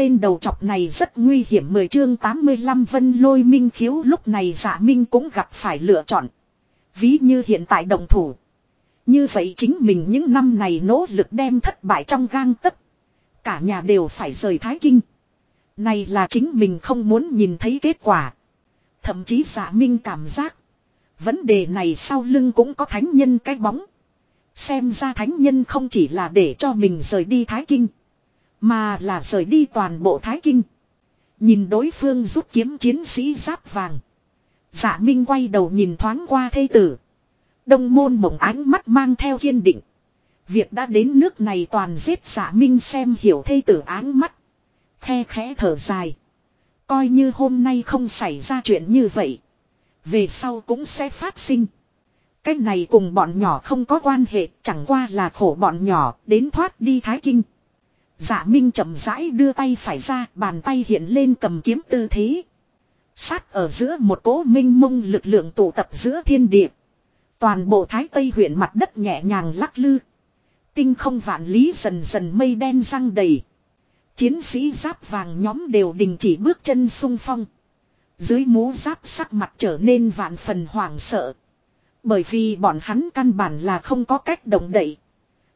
tên đầu chọc này rất nguy hiểm 10 chương 85 vân lôi minh khiếu lúc này giả minh cũng gặp phải lựa chọn. Ví như hiện tại đồng thủ. Như vậy chính mình những năm này nỗ lực đem thất bại trong gang tấc. Cả nhà đều phải rời Thái Kinh. Này là chính mình không muốn nhìn thấy kết quả. Thậm chí giả minh cảm giác. Vấn đề này sau lưng cũng có thánh nhân cái bóng. Xem ra thánh nhân không chỉ là để cho mình rời đi Thái Kinh. Mà là rời đi toàn bộ Thái Kinh. Nhìn đối phương rút kiếm chiến sĩ giáp vàng. Dạ Minh quay đầu nhìn thoáng qua thê tử. Đông môn mộng ánh mắt mang theo kiên định. Việc đã đến nước này toàn giết giả Minh xem hiểu thê tử áng mắt. Khe khẽ thở dài. Coi như hôm nay không xảy ra chuyện như vậy. Về sau cũng sẽ phát sinh. Cái này cùng bọn nhỏ không có quan hệ, chẳng qua là khổ bọn nhỏ, đến thoát đi Thái Kinh. Dạ Minh chậm rãi đưa tay phải ra, bàn tay hiện lên cầm kiếm tư thế. Sát ở giữa một cỗ minh mông lực lượng tụ tập giữa thiên địa. Toàn bộ Thái Tây huyện mặt đất nhẹ nhàng lắc lư. Tinh không vạn lý dần dần mây đen răng đầy. Chiến sĩ giáp vàng nhóm đều đình chỉ bước chân sung phong. Dưới mũ giáp sắc mặt trở nên vạn phần hoảng sợ. Bởi vì bọn hắn căn bản là không có cách động đậy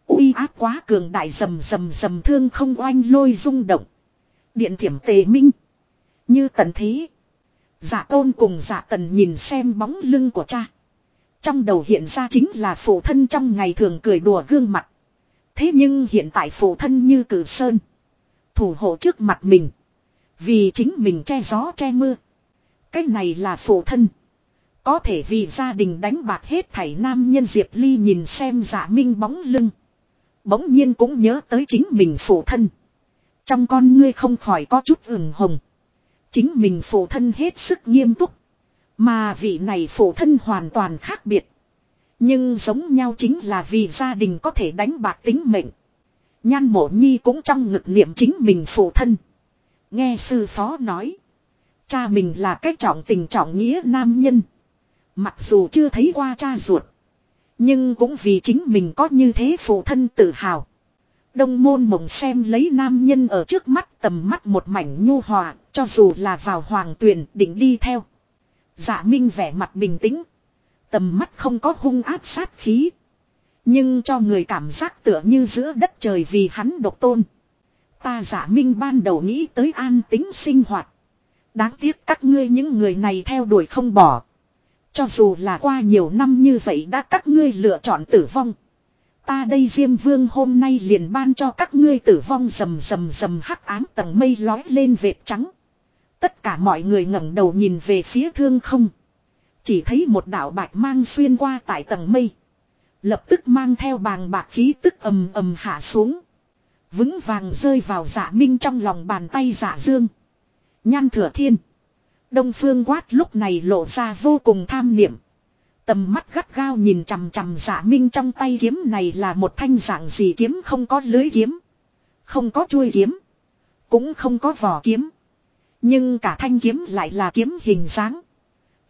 uy áp quá cường đại rầm rầm rầm thương không oanh lôi rung động. Điện thiểm tề minh. Như tần thế. Giả tôn cùng giả tần nhìn xem bóng lưng của cha. Trong đầu hiện ra chính là phụ thân trong ngày thường cười đùa gương mặt. Thế nhưng hiện tại phụ thân như cử sơn. Thủ hộ trước mặt mình. Vì chính mình che gió che mưa. Cái này là phụ thân. Có thể vì gia đình đánh bạc hết thảy nam nhân Diệp Ly nhìn xem giả minh bóng lưng. Bỗng nhiên cũng nhớ tới chính mình phụ thân. Trong con ngươi không khỏi có chút ửng hồng. Chính mình phụ thân hết sức nghiêm túc. Mà vị này phụ thân hoàn toàn khác biệt. Nhưng giống nhau chính là vì gia đình có thể đánh bạc tính mệnh. Nhan mộ nhi cũng trong ngực niệm chính mình phụ thân. Nghe sư phó nói. Cha mình là cái trọng tình trọng nghĩa nam nhân. Mặc dù chưa thấy qua cha ruột. Nhưng cũng vì chính mình có như thế phụ thân tự hào. Đông môn mộng xem lấy nam nhân ở trước mắt tầm mắt một mảnh nhu hòa, cho dù là vào hoàng tuyển định đi theo. Dạ minh vẻ mặt bình tĩnh. Tầm mắt không có hung áp sát khí. Nhưng cho người cảm giác tựa như giữa đất trời vì hắn độc tôn. Ta giả minh ban đầu nghĩ tới an tính sinh hoạt. Đáng tiếc các ngươi những người này theo đuổi không bỏ. Cho dù là qua nhiều năm như vậy đã các ngươi lựa chọn tử vong. Ta đây Diêm Vương hôm nay liền ban cho các ngươi tử vong rầm rầm rầm hắc ám tầng mây lói lên vệt trắng. Tất cả mọi người ngẩng đầu nhìn về phía thương không. Chỉ thấy một đạo bạch mang xuyên qua tại tầng mây. Lập tức mang theo bàng bạc khí tức ầm ầm hạ xuống. Vững vàng rơi vào dạ minh trong lòng bàn tay dạ dương. Nhan thừa thiên. Đông phương quát lúc này lộ ra vô cùng tham niệm. Tầm mắt gắt gao nhìn chằm chằm giả minh trong tay kiếm này là một thanh dạng gì kiếm không có lưới kiếm. Không có chuôi kiếm. Cũng không có vỏ kiếm. Nhưng cả thanh kiếm lại là kiếm hình dáng.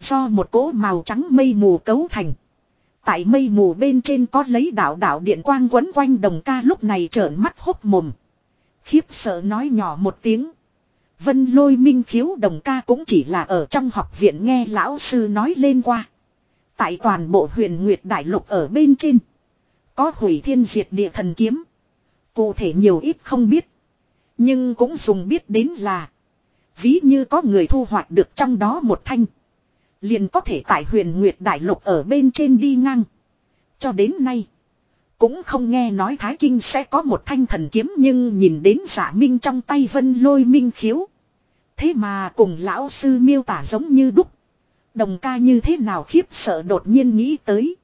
Do một cỗ màu trắng mây mù cấu thành. Tại mây mù bên trên có lấy đạo đạo điện quang quấn quanh đồng ca lúc này trợn mắt hốc mồm. Khiếp sợ nói nhỏ một tiếng. Vân lôi minh khiếu đồng ca cũng chỉ là ở trong học viện nghe lão sư nói lên qua. Tại toàn bộ huyền Nguyệt Đại Lục ở bên trên. Có hủy thiên diệt địa thần kiếm. Cụ thể nhiều ít không biết. Nhưng cũng dùng biết đến là. Ví như có người thu hoạch được trong đó một thanh. Liền có thể tại huyền Nguyệt Đại Lục ở bên trên đi ngang. Cho đến nay. Cũng không nghe nói Thái Kinh sẽ có một thanh thần kiếm nhưng nhìn đến giả minh trong tay vân lôi minh khiếu. Thế mà cùng lão sư miêu tả giống như đúc. Đồng ca như thế nào khiếp sợ đột nhiên nghĩ tới.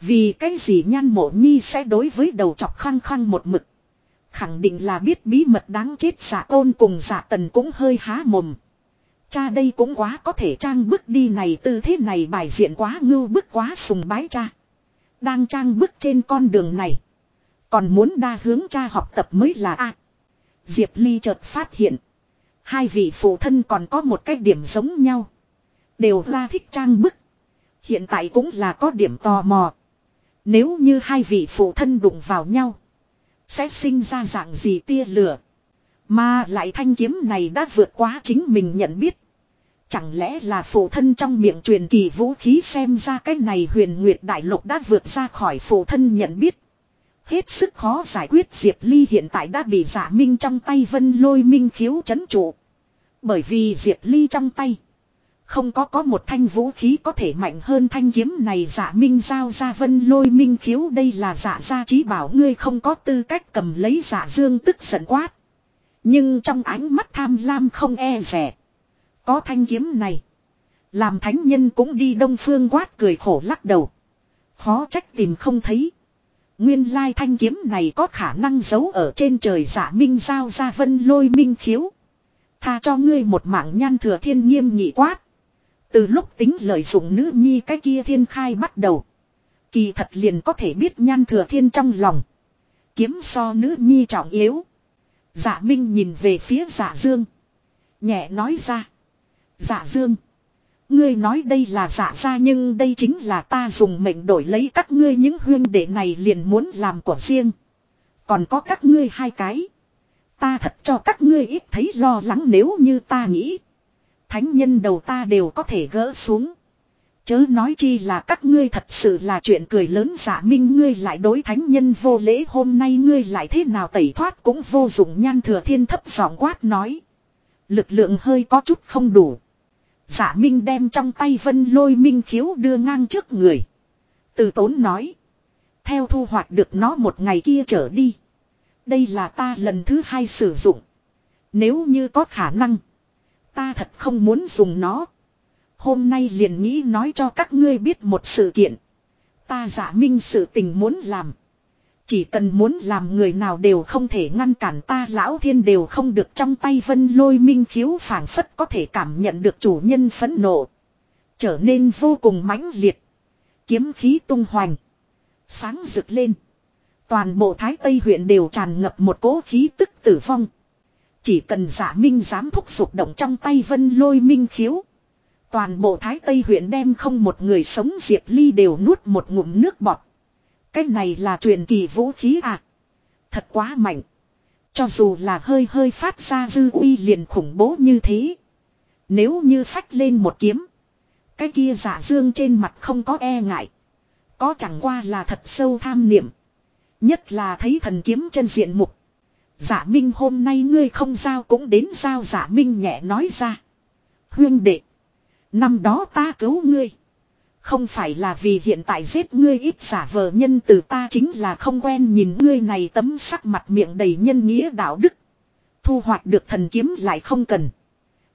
Vì cái gì nhan mộ nhi sẽ đối với đầu chọc khăng khăng một mực. Khẳng định là biết bí mật đáng chết giả ôn cùng giả tần cũng hơi há mồm. Cha đây cũng quá có thể trang bức đi này tư thế này bài diện quá ngưu bức quá sùng bái cha. Đang trang bức trên con đường này. Còn muốn đa hướng cha học tập mới là A. Diệp Ly chợt phát hiện. Hai vị phụ thân còn có một cái điểm giống nhau. Đều ra thích trang bức. Hiện tại cũng là có điểm tò mò. Nếu như hai vị phụ thân đụng vào nhau. Sẽ sinh ra dạng gì tia lửa. Mà lại thanh kiếm này đã vượt quá chính mình nhận biết. Chẳng lẽ là phụ thân trong miệng truyền kỳ vũ khí xem ra cái này huyền nguyệt đại lục đã vượt ra khỏi phụ thân nhận biết. Hết sức khó giải quyết, Diệp Ly hiện tại đã bị giả minh trong tay vân lôi minh khiếu chấn trụ. Bởi vì Diệp Ly trong tay. Không có có một thanh vũ khí có thể mạnh hơn thanh kiếm này giả minh giao ra vân lôi minh khiếu đây là giả gia trí bảo, ngươi không có tư cách cầm lấy giả dương tức giận quát. Nhưng trong ánh mắt tham lam không e rẻ. Có thanh kiếm này. Làm thánh nhân cũng đi đông phương quát cười khổ lắc đầu. Khó trách tìm không thấy. Nguyên lai thanh kiếm này có khả năng giấu ở trên trời giả minh giao ra vân lôi minh khiếu. Tha cho ngươi một mạng nhan thừa thiên nghiêm nhị quát. Từ lúc tính lợi dụng nữ nhi cái kia thiên khai bắt đầu. Kỳ thật liền có thể biết nhan thừa thiên trong lòng. Kiếm so nữ nhi trọng yếu. Dạ Minh nhìn về phía dạ Dương. Nhẹ nói ra. Dạ Dương. Ngươi nói đây là dạ ra nhưng đây chính là ta dùng mệnh đổi lấy các ngươi những huyên đệ này liền muốn làm của riêng. Còn có các ngươi hai cái. Ta thật cho các ngươi ít thấy lo lắng nếu như ta nghĩ. Thánh nhân đầu ta đều có thể gỡ xuống. Chớ nói chi là các ngươi thật sự là chuyện cười lớn giả minh ngươi lại đối thánh nhân vô lễ hôm nay ngươi lại thế nào tẩy thoát cũng vô dụng nhan thừa thiên thấp giọng quát nói. Lực lượng hơi có chút không đủ. Giả minh đem trong tay vân lôi minh khiếu đưa ngang trước người. Từ tốn nói. Theo thu hoạch được nó một ngày kia trở đi. Đây là ta lần thứ hai sử dụng. Nếu như có khả năng. Ta thật không muốn dùng nó. Hôm nay liền nghĩ nói cho các ngươi biết một sự kiện. Ta giả minh sự tình muốn làm. Chỉ cần muốn làm người nào đều không thể ngăn cản ta, lão thiên đều không được trong tay vân lôi minh khiếu phảng phất có thể cảm nhận được chủ nhân phẫn nộ. Trở nên vô cùng mãnh liệt. Kiếm khí tung hoành. Sáng rực lên. Toàn bộ Thái Tây huyện đều tràn ngập một cố khí tức tử vong. Chỉ cần giả minh dám thúc sụp động trong tay vân lôi minh khiếu. Toàn bộ Thái Tây huyện đem không một người sống Diệp Ly đều nuốt một ngụm nước bọt. Cái này là truyền kỳ vũ khí à. Thật quá mạnh. Cho dù là hơi hơi phát ra dư uy liền khủng bố như thế. Nếu như phách lên một kiếm. Cái kia giả dương trên mặt không có e ngại. Có chẳng qua là thật sâu tham niệm. Nhất là thấy thần kiếm chân diện mục. Giả Minh hôm nay ngươi không giao cũng đến giao giả Minh nhẹ nói ra. Huyên đệ. Năm đó ta cứu ngươi. Không phải là vì hiện tại giết ngươi ít giả vờ nhân từ ta chính là không quen nhìn ngươi này tấm sắc mặt miệng đầy nhân nghĩa đạo đức. Thu hoạch được thần kiếm lại không cần.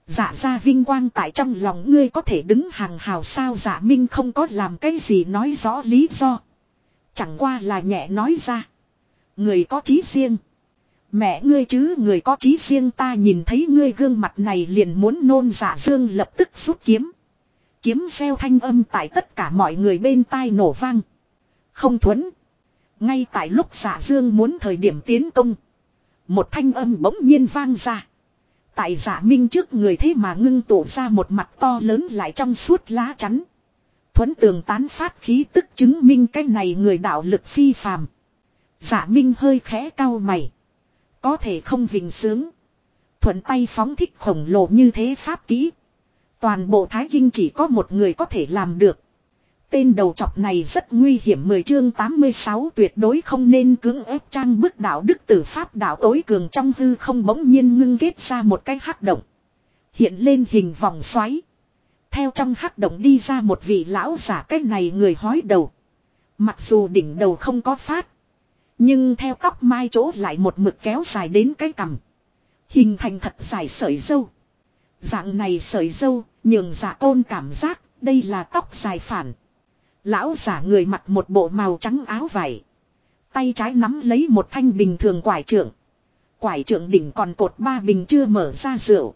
Giả ra vinh quang tại trong lòng ngươi có thể đứng hàng hào sao giả minh không có làm cái gì nói rõ lý do. Chẳng qua là nhẹ nói ra. Người có trí riêng. Mẹ ngươi chứ người có trí riêng ta nhìn thấy ngươi gương mặt này liền muốn nôn giả dương lập tức rút kiếm. Kiếm xeo thanh âm tại tất cả mọi người bên tai nổ vang. Không thuẫn. Ngay tại lúc giả dương muốn thời điểm tiến công. Một thanh âm bỗng nhiên vang ra. Tại giả minh trước người thế mà ngưng tụ ra một mặt to lớn lại trong suốt lá chắn. Thuấn tường tán phát khí tức chứng minh cái này người đạo lực phi phàm. Giả minh hơi khẽ cao mày. Có thể không vinh sướng. Thuận tay phóng thích khổng lồ như thế pháp kỹ. Toàn bộ Thái Kinh chỉ có một người có thể làm được. Tên đầu chọc này rất nguy hiểm 10 chương 86 tuyệt đối không nên cưỡng ép trang bức đạo đức tử pháp đạo tối cường trong hư không bỗng nhiên ngưng kết ra một cái hắc động. Hiện lên hình vòng xoáy. Theo trong hắc động đi ra một vị lão giả cái này người hói đầu. Mặc dù đỉnh đầu không có phát. Nhưng theo tóc mai chỗ lại một mực kéo dài đến cái cằm. Hình thành thật dài sợi dâu. Dạng này sợi dâu, nhường giả côn cảm giác, đây là tóc dài phản. Lão giả người mặc một bộ màu trắng áo vải. Tay trái nắm lấy một thanh bình thường quải trượng. Quải trượng đỉnh còn cột ba bình chưa mở ra rượu.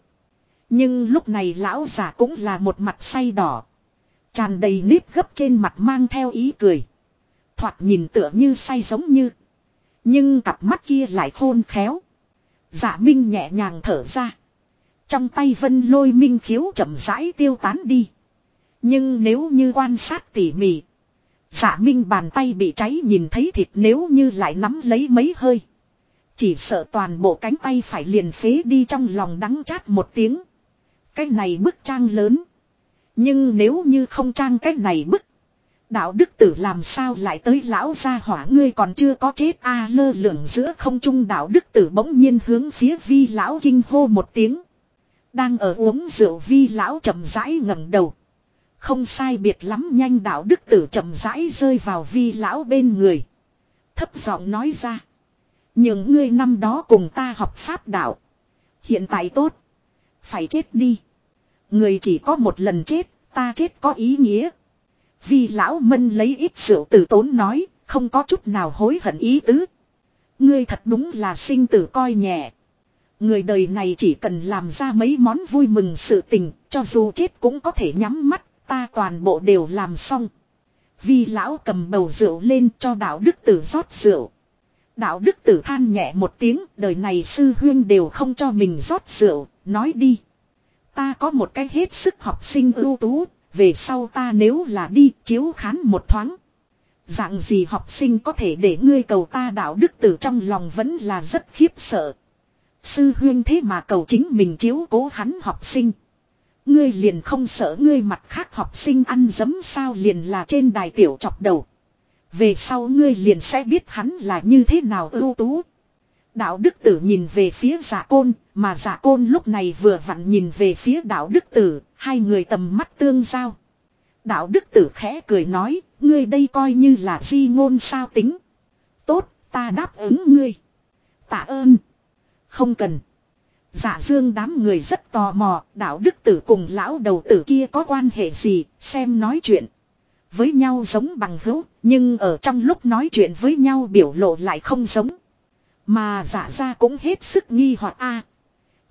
Nhưng lúc này lão giả cũng là một mặt say đỏ. Tràn đầy nếp gấp trên mặt mang theo ý cười. Thoạt nhìn tựa như say giống như. Nhưng cặp mắt kia lại khôn khéo. Giả Minh nhẹ nhàng thở ra. Trong tay vân lôi minh khiếu chậm rãi tiêu tán đi. Nhưng nếu như quan sát tỉ mỉ. Giả Minh bàn tay bị cháy nhìn thấy thịt nếu như lại nắm lấy mấy hơi. Chỉ sợ toàn bộ cánh tay phải liền phế đi trong lòng đắng chát một tiếng. Cái này bức trang lớn. Nhưng nếu như không trang cái này bức. Đạo đức tử làm sao lại tới lão gia hỏa ngươi còn chưa có chết a à, lơ lửng giữa không trung đạo đức tử bỗng nhiên hướng phía vi lão kinh hô một tiếng. Đang ở uống rượu vi lão chậm rãi ngẩng đầu. Không sai biệt lắm nhanh đạo đức tử chậm rãi rơi vào vi lão bên người. Thấp giọng nói ra. Những ngươi năm đó cùng ta học pháp đạo. Hiện tại tốt. Phải chết đi. Người chỉ có một lần chết, ta chết có ý nghĩa. Vi lão mân lấy ít rượu tử tốn nói, không có chút nào hối hận ý tứ. Ngươi thật đúng là sinh tử coi nhẹ. Người đời này chỉ cần làm ra mấy món vui mừng sự tình, cho dù chết cũng có thể nhắm mắt, ta toàn bộ đều làm xong. Vi lão cầm bầu rượu lên cho đạo đức tử rót rượu. Đạo đức tử than nhẹ một tiếng, đời này sư huyên đều không cho mình rót rượu, nói đi. Ta có một cái hết sức học sinh ưu tú, về sau ta nếu là đi chiếu khán một thoáng. Dạng gì học sinh có thể để ngươi cầu ta đạo đức tử trong lòng vẫn là rất khiếp sợ. Sư huyên thế mà cầu chính mình chiếu cố hắn học sinh. Ngươi liền không sợ ngươi mặt khác học sinh ăn dấm sao liền là trên đài tiểu chọc đầu. Về sau ngươi liền sẽ biết hắn là như thế nào ưu tú. Đạo đức tử nhìn về phía giả côn, mà giả côn lúc này vừa vặn nhìn về phía đạo đức tử, hai người tầm mắt tương giao. Đạo đức tử khẽ cười nói, ngươi đây coi như là di ngôn sao tính. Tốt, ta đáp ứng ngươi. Tạ ơn. Không cần. Giả dương đám người rất tò mò, đạo đức tử cùng lão đầu tử kia có quan hệ gì, xem nói chuyện. Với nhau giống bằng hữu, nhưng ở trong lúc nói chuyện với nhau biểu lộ lại không giống. Mà giả ra cũng hết sức nghi hoặc a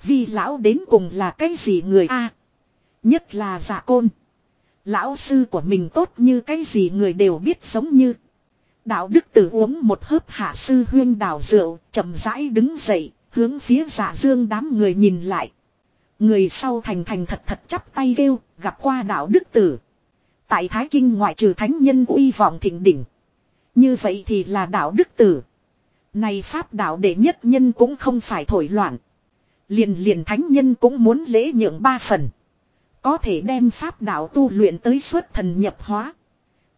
Vì lão đến cùng là cái gì người a Nhất là giả côn. Lão sư của mình tốt như cái gì người đều biết giống như. Đạo đức tử uống một hớp hạ sư huyên đào rượu, chậm rãi đứng dậy, hướng phía giả dương đám người nhìn lại. Người sau thành thành thật thật chắp tay kêu, gặp qua đạo đức tử. Tại Thái Kinh ngoại trừ thánh nhân uy vọng thịnh đỉnh. Như vậy thì là đạo đức tử. Này pháp đạo đệ nhất nhân cũng không phải thổi loạn. Liền liền thánh nhân cũng muốn lễ nhượng ba phần. Có thể đem pháp đạo tu luyện tới suốt thần nhập hóa.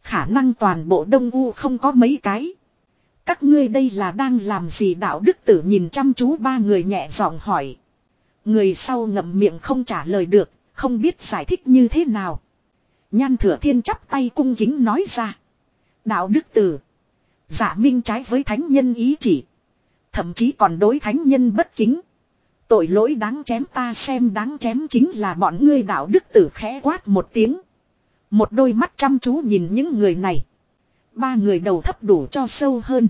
Khả năng toàn bộ đông u không có mấy cái. Các ngươi đây là đang làm gì đạo đức tử nhìn chăm chú ba người nhẹ giọng hỏi. Người sau ngậm miệng không trả lời được, không biết giải thích như thế nào. Nhan thừa thiên chắp tay cung kính nói ra. Đạo đức tử. Giả minh trái với thánh nhân ý chỉ. Thậm chí còn đối thánh nhân bất kính. Tội lỗi đáng chém ta xem đáng chém chính là bọn ngươi đạo đức tử khẽ quát một tiếng. Một đôi mắt chăm chú nhìn những người này. Ba người đầu thấp đủ cho sâu hơn.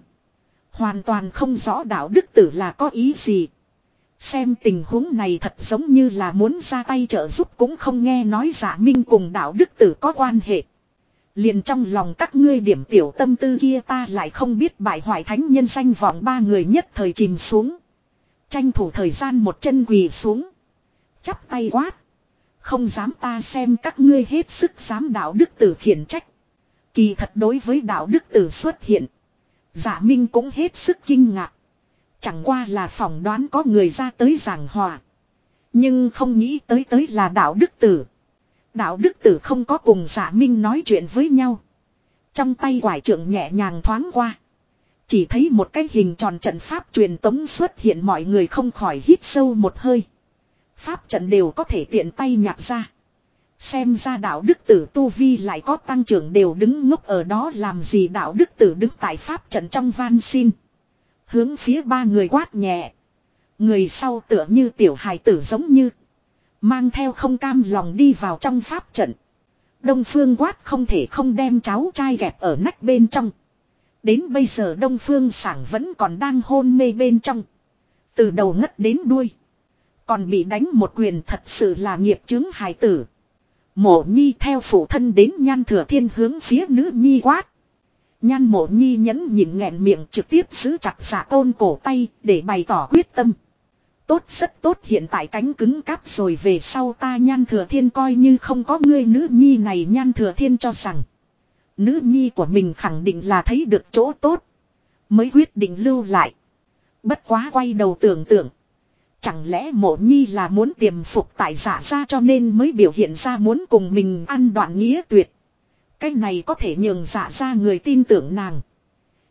Hoàn toàn không rõ đạo đức tử là có ý gì. Xem tình huống này thật giống như là muốn ra tay trợ giúp cũng không nghe nói giả minh cùng đạo đức tử có quan hệ. Liền trong lòng các ngươi điểm tiểu tâm tư kia ta lại không biết bại hoại thánh nhân danh vọng ba người nhất thời chìm xuống. Tranh thủ thời gian một chân quỳ xuống. Chắp tay quát. Không dám ta xem các ngươi hết sức dám đạo đức tử khiển trách. Kỳ thật đối với đạo đức tử xuất hiện. Giả Minh cũng hết sức kinh ngạc. Chẳng qua là phỏng đoán có người ra tới giảng hòa. Nhưng không nghĩ tới tới là đạo đức tử. Đạo đức tử không có cùng giả minh nói chuyện với nhau. Trong tay quải trưởng nhẹ nhàng thoáng qua. Chỉ thấy một cái hình tròn trận pháp truyền tống xuất hiện mọi người không khỏi hít sâu một hơi. Pháp trận đều có thể tiện tay nhặt ra. Xem ra đạo đức tử tu vi lại có tăng trưởng đều đứng ngốc ở đó làm gì đạo đức tử đứng tại pháp trận trong van xin. Hướng phía ba người quát nhẹ. Người sau tựa như tiểu hài tử giống như. Mang theo không cam lòng đi vào trong pháp trận. Đông Phương quát không thể không đem cháu trai gẹp ở nách bên trong. Đến bây giờ Đông Phương sảng vẫn còn đang hôn mê bên trong. Từ đầu ngất đến đuôi. Còn bị đánh một quyền thật sự là nghiệp chứng hài tử. Mộ nhi theo phụ thân đến nhan thừa thiên hướng phía nữ nhi quát. Nhan mộ nhi nhẫn nhịn nghẹn miệng trực tiếp giữ chặt xả tôn cổ tay để bày tỏ quyết tâm. Tốt rất tốt hiện tại cánh cứng cáp rồi về sau ta nhan thừa thiên coi như không có ngươi nữ nhi này nhan thừa thiên cho rằng. Nữ nhi của mình khẳng định là thấy được chỗ tốt. Mới quyết định lưu lại. Bất quá quay đầu tưởng tượng. Chẳng lẽ mộ nhi là muốn tiềm phục tại giả ra cho nên mới biểu hiện ra muốn cùng mình ăn đoạn nghĩa tuyệt. Cái này có thể nhường giả ra người tin tưởng nàng.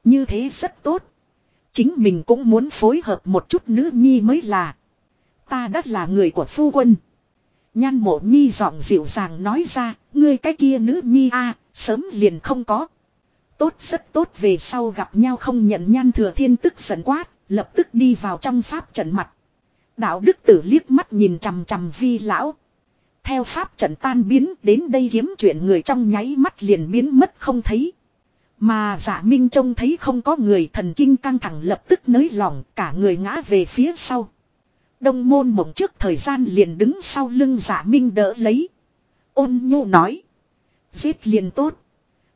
Như thế rất tốt. Chính mình cũng muốn phối hợp một chút nữ nhi mới là. Ta đã là người của phu quân. Nhan mộ nhi giọng dịu dàng nói ra, ngươi cái kia nữ nhi a sớm liền không có. Tốt rất tốt về sau gặp nhau không nhận nhan thừa thiên tức giận quát, lập tức đi vào trong pháp trận mặt. Đạo đức tử liếc mắt nhìn chằm chằm vi lão. Theo pháp trận tan biến, đến đây kiếm chuyện người trong nháy mắt liền biến mất không thấy. Mà giả minh trông thấy không có người, thần kinh căng thẳng lập tức nới lỏng, cả người ngã về phía sau. Đông môn mộng trước thời gian liền đứng sau lưng giả minh đỡ lấy. Ôn nhu nói. Giết liền tốt.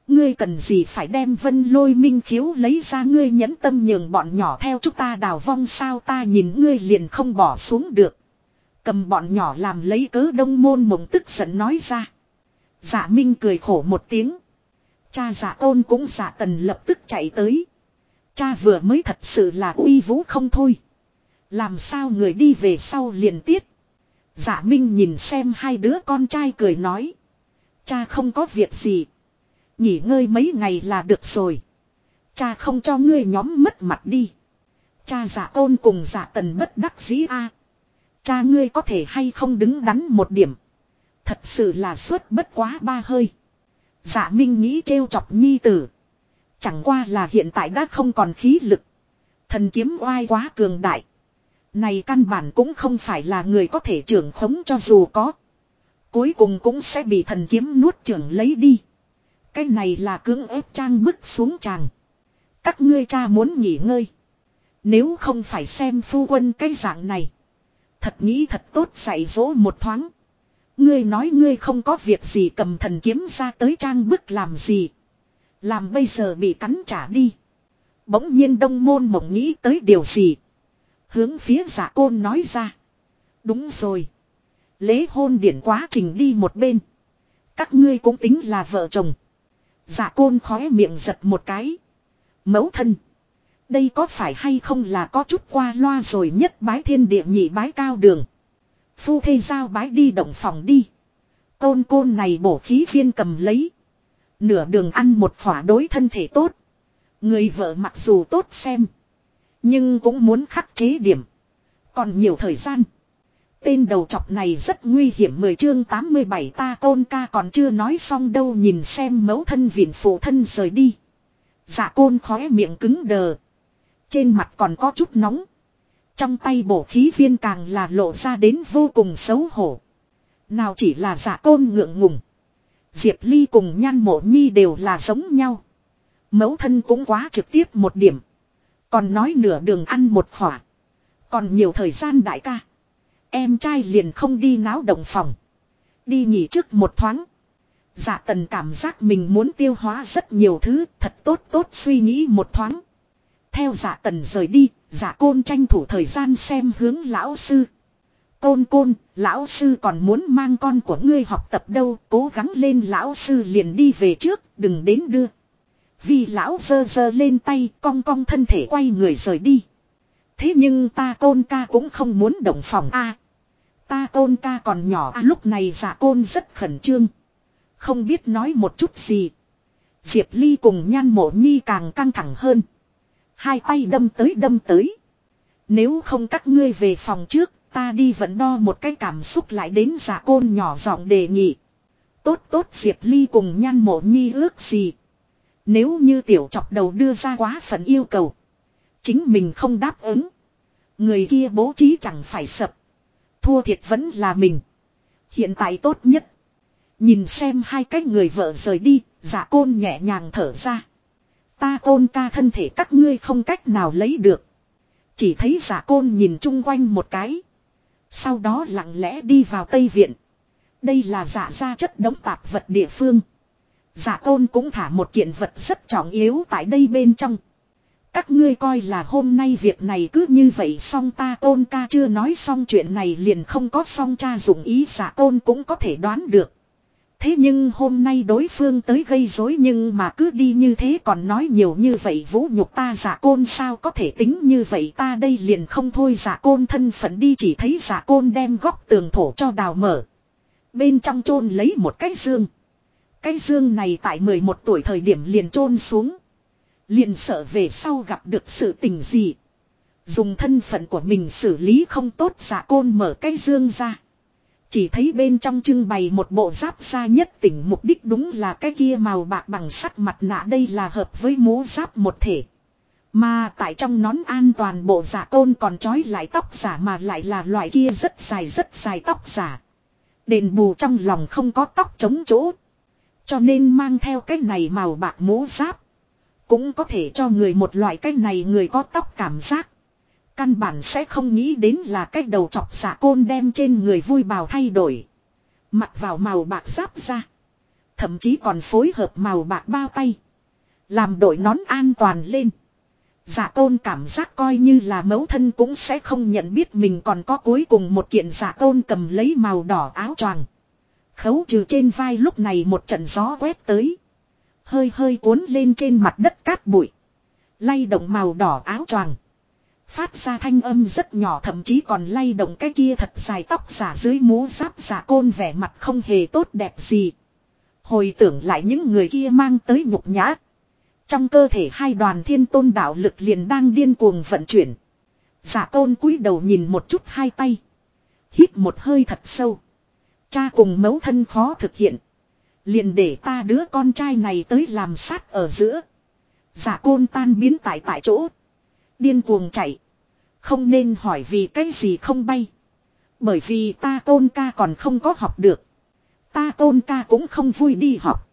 Ngươi cần gì phải đem vân lôi minh khiếu lấy ra ngươi nhẫn tâm nhường bọn nhỏ theo chúng ta đào vong sao ta nhìn ngươi liền không bỏ xuống được. Cầm bọn nhỏ làm lấy cớ đông môn mộng tức giận nói ra. Dạ Minh cười khổ một tiếng. Cha dạ tôn cũng dạ tần lập tức chạy tới. Cha vừa mới thật sự là uy vũ không thôi. Làm sao người đi về sau liền tiết. Dạ Minh nhìn xem hai đứa con trai cười nói. Cha không có việc gì. Nghỉ ngơi mấy ngày là được rồi. Cha không cho ngươi nhóm mất mặt đi. Cha giả ôn cùng giả tần bất đắc dĩ a. Cha ngươi có thể hay không đứng đắn một điểm. Thật sự là suốt bất quá ba hơi. Giả minh nghĩ trêu chọc nhi tử. Chẳng qua là hiện tại đã không còn khí lực. Thần kiếm oai quá cường đại. Này căn bản cũng không phải là người có thể trưởng khống cho dù có. Cuối cùng cũng sẽ bị thần kiếm nuốt trưởng lấy đi. Cái này là cưỡng ép trang bức xuống tràng. Các ngươi cha muốn nghỉ ngơi. Nếu không phải xem phu quân cái dạng này. Thật nghĩ thật tốt dạy dỗ một thoáng. Ngươi nói ngươi không có việc gì cầm thần kiếm ra tới trang bức làm gì. Làm bây giờ bị cắn trả đi. Bỗng nhiên đông môn mộng nghĩ tới điều gì. Hướng phía giả côn nói ra. Đúng rồi. Lễ hôn điển quá trình đi một bên. Các ngươi cũng tính là vợ chồng. Dạ côn khóe miệng giật một cái. Mẫu thân. Đây có phải hay không là có chút qua loa rồi nhất bái thiên địa nhị bái cao đường. Phu thê giao bái đi động phòng đi. Côn côn này bổ khí viên cầm lấy. Nửa đường ăn một phỏa đối thân thể tốt. Người vợ mặc dù tốt xem. Nhưng cũng muốn khắc chế điểm. Còn nhiều thời gian. Tên đầu chọc này rất nguy hiểm 10 chương 87 ta côn ca còn chưa nói xong đâu, nhìn xem mẫu thân viện phụ thân rời đi. Dạ côn khóe miệng cứng đờ. Trên mặt còn có chút nóng. Trong tay bổ khí viên càng là lộ ra đến vô cùng xấu hổ. Nào chỉ là dạ côn ngượng ngùng. Diệp Ly cùng nhan mộ nhi đều là giống nhau. Mẫu thân cũng quá trực tiếp một điểm. Còn nói nửa đường ăn một khỏa. Còn nhiều thời gian đại ca. Em trai liền không đi náo động phòng. Đi nghỉ trước một thoáng. Dạ tần cảm giác mình muốn tiêu hóa rất nhiều thứ thật tốt tốt suy nghĩ một thoáng. Theo dạ tần rời đi, dạ côn tranh thủ thời gian xem hướng lão sư. Côn côn, lão sư còn muốn mang con của ngươi học tập đâu, cố gắng lên lão sư liền đi về trước, đừng đến đưa. Vì lão dơ dơ lên tay, cong cong thân thể quay người rời đi. Thế nhưng ta côn ca cũng không muốn động phòng a ta côn ca còn nhỏ à lúc này giả côn rất khẩn trương. Không biết nói một chút gì. Diệp Ly cùng nhan mộ nhi càng căng thẳng hơn. Hai tay đâm tới đâm tới. Nếu không các ngươi về phòng trước, ta đi vẫn đo một cái cảm xúc lại đến giả côn nhỏ giọng đề nghị. Tốt tốt Diệp Ly cùng nhan mộ nhi ước gì. Nếu như tiểu chọc đầu đưa ra quá phận yêu cầu. Chính mình không đáp ứng. Người kia bố trí chẳng phải sập. Thua thiệt vẫn là mình. Hiện tại tốt nhất. Nhìn xem hai cái người vợ rời đi, giả côn nhẹ nhàng thở ra. Ta côn ca thân thể các ngươi không cách nào lấy được. Chỉ thấy giả côn nhìn chung quanh một cái. Sau đó lặng lẽ đi vào Tây Viện. Đây là giả ra chất đống tạp vật địa phương. Giả côn cũng thả một kiện vật rất trọng yếu tại đây bên trong. Các ngươi coi là hôm nay việc này cứ như vậy xong ta tôn ca chưa nói xong chuyện này liền không có xong cha dụng ý giả tôn cũng có thể đoán được. Thế nhưng hôm nay đối phương tới gây rối nhưng mà cứ đi như thế còn nói nhiều như vậy vũ nhục ta giả côn sao có thể tính như vậy ta đây liền không thôi giả côn thân phận đi chỉ thấy giả côn đem góc tường thổ cho đào mở. Bên trong chôn lấy một cái dương. Cái dương này tại 11 tuổi thời điểm liền chôn xuống. Liền sợ về sau gặp được sự tình gì. Dùng thân phận của mình xử lý không tốt giả côn mở cái dương ra. Chỉ thấy bên trong trưng bày một bộ giáp da nhất tỉnh mục đích đúng là cái kia màu bạc bằng sắt mặt nạ đây là hợp với mũ giáp một thể. Mà tại trong nón an toàn bộ giả côn còn trói lại tóc giả mà lại là loại kia rất dài rất dài tóc giả. Đền bù trong lòng không có tóc chống chỗ. Cho nên mang theo cái này màu bạc mũ giáp. Cũng có thể cho người một loại cái này người có tóc cảm giác. Căn bản sẽ không nghĩ đến là cái đầu chọc giả côn đem trên người vui bào thay đổi. Mặc vào màu bạc giáp ra. Thậm chí còn phối hợp màu bạc bao tay. Làm đội nón an toàn lên. Dạ giả tôn cảm giác coi như là mẫu thân cũng sẽ không nhận biết mình còn có cuối cùng một kiện dạ giả tôn cầm lấy màu đỏ áo choàng. Khấu trừ trên vai lúc này một trận gió quét tới. Hơi hơi cuốn lên trên mặt đất cát bụi. Lay động màu đỏ áo choàng. Phát ra thanh âm rất nhỏ, thậm chí còn lay động cái kia thật dài tóc giả dưới mũ giáp giả côn vẻ mặt không hề tốt đẹp gì. Hồi tưởng lại những người kia mang tới nhục nhã. Trong cơ thể hai đoàn thiên tôn đạo lực liền đang điên cuồng vận chuyển. Giả côn cúi đầu nhìn một chút hai tay. Hít một hơi thật sâu. Cha cùng mẫu thân khó thực hiện. Liền để ta đứa con trai này tới làm sát ở giữa. Giả côn tan biến tại tại chỗ. Điên cuồng chạy. Không nên hỏi vì cái gì không bay. Bởi vì ta tôn ca còn không có học được. Ta tôn ca cũng không vui đi học.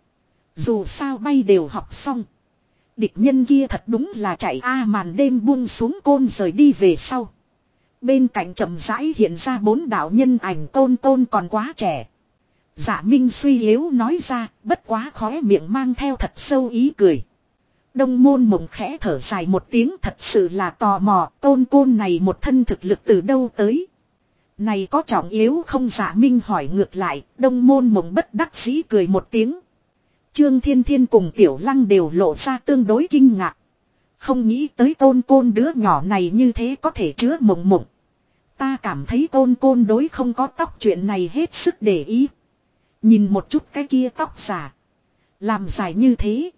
Dù sao bay đều học xong. Địch nhân kia thật đúng là chạy a màn đêm buông xuống côn rời đi về sau. Bên cạnh chậm rãi hiện ra bốn đạo nhân ảnh tôn tôn còn quá trẻ. Giả Minh suy yếu nói ra, bất quá khóe miệng mang theo thật sâu ý cười. Đông môn mộng khẽ thở dài một tiếng thật sự là tò mò tôn côn này một thân thực lực từ đâu tới. Này có trọng yếu không giả minh hỏi ngược lại, đông môn mộng bất đắc dĩ cười một tiếng. Trương Thiên Thiên cùng Tiểu Lăng đều lộ ra tương đối kinh ngạc. Không nghĩ tới tôn côn đứa nhỏ này như thế có thể chứa mộng mộng. Ta cảm thấy tôn côn đối không có tóc chuyện này hết sức để ý. Nhìn một chút cái kia tóc giả. Làm dài như thế.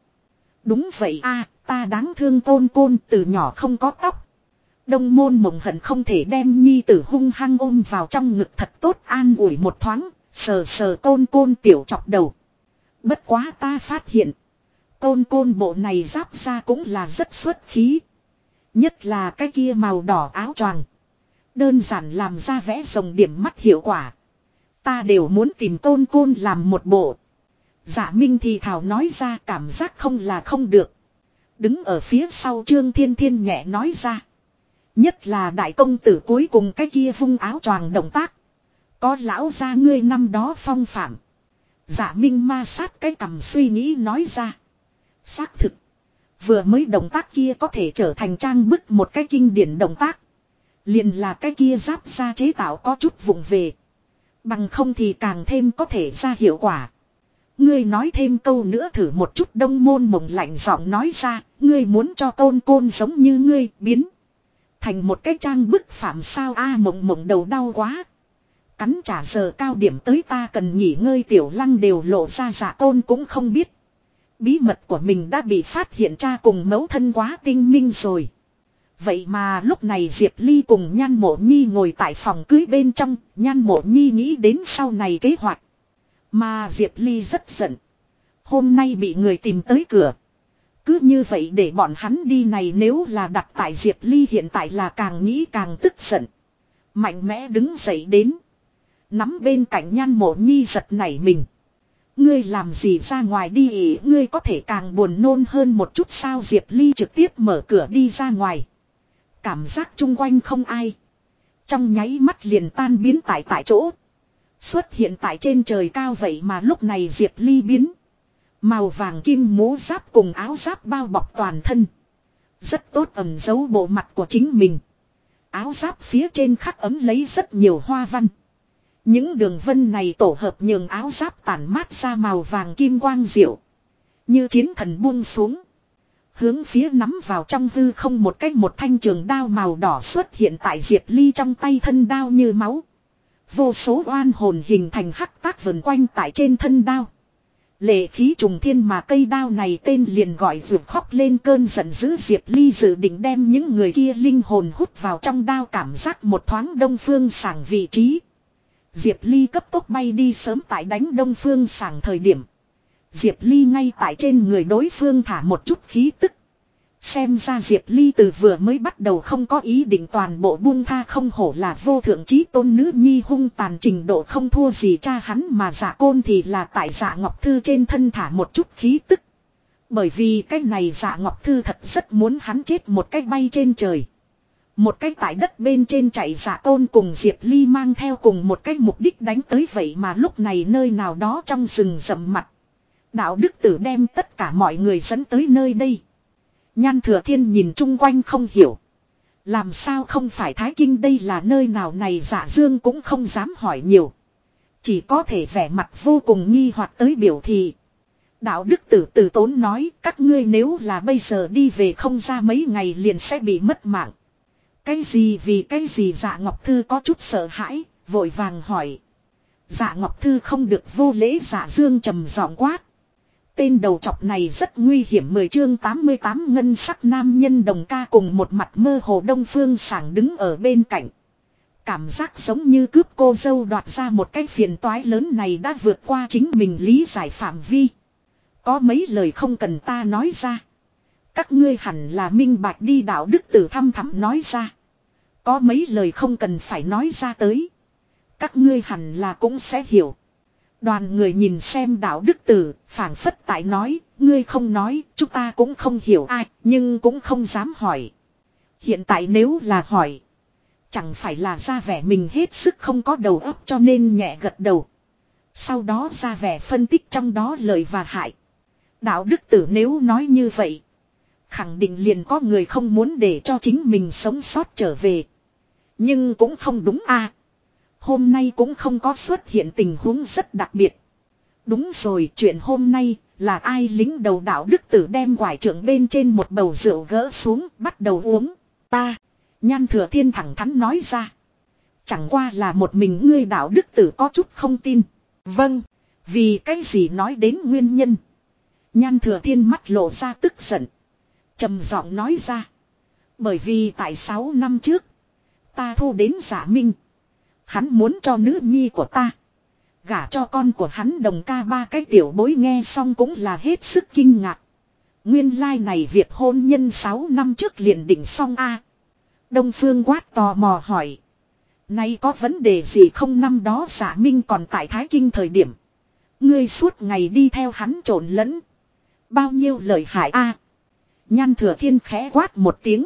Đúng vậy a ta đáng thương côn côn từ nhỏ không có tóc. Đông môn mộng hận không thể đem nhi tử hung hăng ôm vào trong ngực thật tốt an ủi một thoáng, sờ sờ côn côn tiểu chọc đầu. Bất quá ta phát hiện, côn côn bộ này giáp ra cũng là rất xuất khí. Nhất là cái kia màu đỏ áo choàng. Đơn giản làm ra vẽ rồng điểm mắt hiệu quả. Ta đều muốn tìm tôn côn làm một bộ. Giả Minh thì thảo nói ra cảm giác không là không được. Đứng ở phía sau Trương Thiên Thiên nhẹ nói ra. Nhất là đại công tử cuối cùng cái kia vung áo choàng động tác. Có lão ra ngươi năm đó phong phạm. Giả Minh ma sát cái cầm suy nghĩ nói ra. Xác thực. Vừa mới động tác kia có thể trở thành trang bức một cái kinh điển động tác. Liền là cái kia giáp ra chế tạo có chút vụng về. Bằng không thì càng thêm có thể ra hiệu quả. Ngươi nói thêm câu nữa thử một chút đông môn mộng lạnh giọng nói ra, ngươi muốn cho tôn côn giống như ngươi biến. Thành một cái trang bức phạm sao a mộng mộng đầu đau quá. Cắn trả giờ cao điểm tới ta cần nghỉ ngơi tiểu lăng đều lộ ra giả tôn cũng không biết. Bí mật của mình đã bị phát hiện cha cùng mẫu thân quá tinh minh rồi. Vậy mà lúc này Diệp Ly cùng Nhan Mộ Nhi ngồi tại phòng cưới bên trong, Nhan Mộ Nhi nghĩ đến sau này kế hoạch. Mà Diệp Ly rất giận. Hôm nay bị người tìm tới cửa. Cứ như vậy để bọn hắn đi này nếu là đặt tại Diệp Ly hiện tại là càng nghĩ càng tức giận. Mạnh mẽ đứng dậy đến. Nắm bên cạnh nhan mộ nhi giật nảy mình. Ngươi làm gì ra ngoài đi ý ngươi có thể càng buồn nôn hơn một chút sao Diệp Ly trực tiếp mở cửa đi ra ngoài. Cảm giác chung quanh không ai. Trong nháy mắt liền tan biến tại tại chỗ. Xuất hiện tại trên trời cao vậy mà lúc này Diệp Ly biến. Màu vàng kim mũ giáp cùng áo giáp bao bọc toàn thân. Rất tốt ẩn giấu bộ mặt của chính mình. Áo giáp phía trên khắc ấm lấy rất nhiều hoa văn. Những đường vân này tổ hợp nhường áo giáp tản mát ra màu vàng kim quang diệu. Như chiến thần buông xuống. Hướng phía nắm vào trong hư không một cách một thanh trường đao màu đỏ xuất hiện tại Diệp Ly trong tay thân đao như máu. Vô số oan hồn hình thành hắc tác vần quanh tại trên thân đao. Lệ khí trùng thiên mà cây đao này tên liền gọi vượt khóc lên cơn giận dữ Diệp Ly dự định đem những người kia linh hồn hút vào trong đao cảm giác một thoáng đông phương sảng vị trí. Diệp Ly cấp tốc bay đi sớm tại đánh đông phương sảng thời điểm. Diệp Ly ngay tại trên người đối phương thả một chút khí tức. Xem ra Diệp Ly từ vừa mới bắt đầu không có ý định toàn bộ buông tha không hổ là vô thượng trí tôn nữ nhi hung tàn trình độ không thua gì cha hắn mà giả côn thì là tại giả ngọc thư trên thân thả một chút khí tức. Bởi vì cái này giả ngọc thư thật rất muốn hắn chết một cách bay trên trời. Một cái tại đất bên trên chạy giả côn cùng Diệp Ly mang theo cùng một cái mục đích đánh tới vậy mà lúc này nơi nào đó trong rừng rậm mặt. Đạo đức tử đem tất cả mọi người dẫn tới nơi đây. Nhan thừa thiên nhìn chung quanh không hiểu. Làm sao không phải Thái Kinh đây là nơi nào này giả dương cũng không dám hỏi nhiều. Chỉ có thể vẻ mặt vô cùng nghi hoặc tới biểu thị. Đạo đức tử tử tốn nói các ngươi nếu là bây giờ đi về không ra mấy ngày liền sẽ bị mất mạng. Cái gì vì cái gì dạ Ngọc Thư có chút sợ hãi, vội vàng hỏi. Dạ Ngọc Thư không được vô lễ dạ dương trầm giọng quát. Tên đầu chọc này rất nguy hiểm mười chương 88 ngân sắc nam nhân đồng ca cùng một mặt mơ hồ đông phương sảng đứng ở bên cạnh. Cảm giác giống như cướp cô dâu đoạt ra một cái phiền toái lớn này đã vượt qua chính mình lý giải phạm vi. Có mấy lời không cần ta nói ra. Các ngươi hẳn là minh bạch đi đạo đức tử thăm thẳm nói ra. Có mấy lời không cần phải nói ra tới. Các ngươi hẳn là cũng sẽ hiểu. Đoàn người nhìn xem đạo đức tử, phản phất tại nói, ngươi không nói, chúng ta cũng không hiểu ai, nhưng cũng không dám hỏi. Hiện tại nếu là hỏi, chẳng phải là ra vẻ mình hết sức không có đầu óc cho nên nhẹ gật đầu. Sau đó ra vẻ phân tích trong đó lợi và hại. Đạo đức tử nếu nói như vậy, khẳng định liền có người không muốn để cho chính mình sống sót trở về. Nhưng cũng không đúng a Hôm nay cũng không có xuất hiện tình huống rất đặc biệt. Đúng rồi, chuyện hôm nay là ai lính đầu đạo đức tử đem quải trưởng bên trên một bầu rượu gỡ xuống, bắt đầu uống. Ta. Nhan thừa thiên thẳng thắn nói ra. Chẳng qua là một mình ngươi đạo đức tử có chút không tin. Vâng. Vì cái gì nói đến nguyên nhân. Nhan thừa thiên mắt lộ ra tức giận. trầm giọng nói ra. Bởi vì tại 6 năm trước. Ta thu đến giả minh. Hắn muốn cho nữ nhi của ta. Gả cho con của hắn đồng ca ba cái tiểu bối nghe xong cũng là hết sức kinh ngạc. Nguyên lai like này việc hôn nhân 6 năm trước liền định xong a Đông Phương quát tò mò hỏi. Nay có vấn đề gì không năm đó giả minh còn tại Thái Kinh thời điểm. Ngươi suốt ngày đi theo hắn trộn lẫn. Bao nhiêu lời hại a Nhan thừa thiên khẽ quát một tiếng.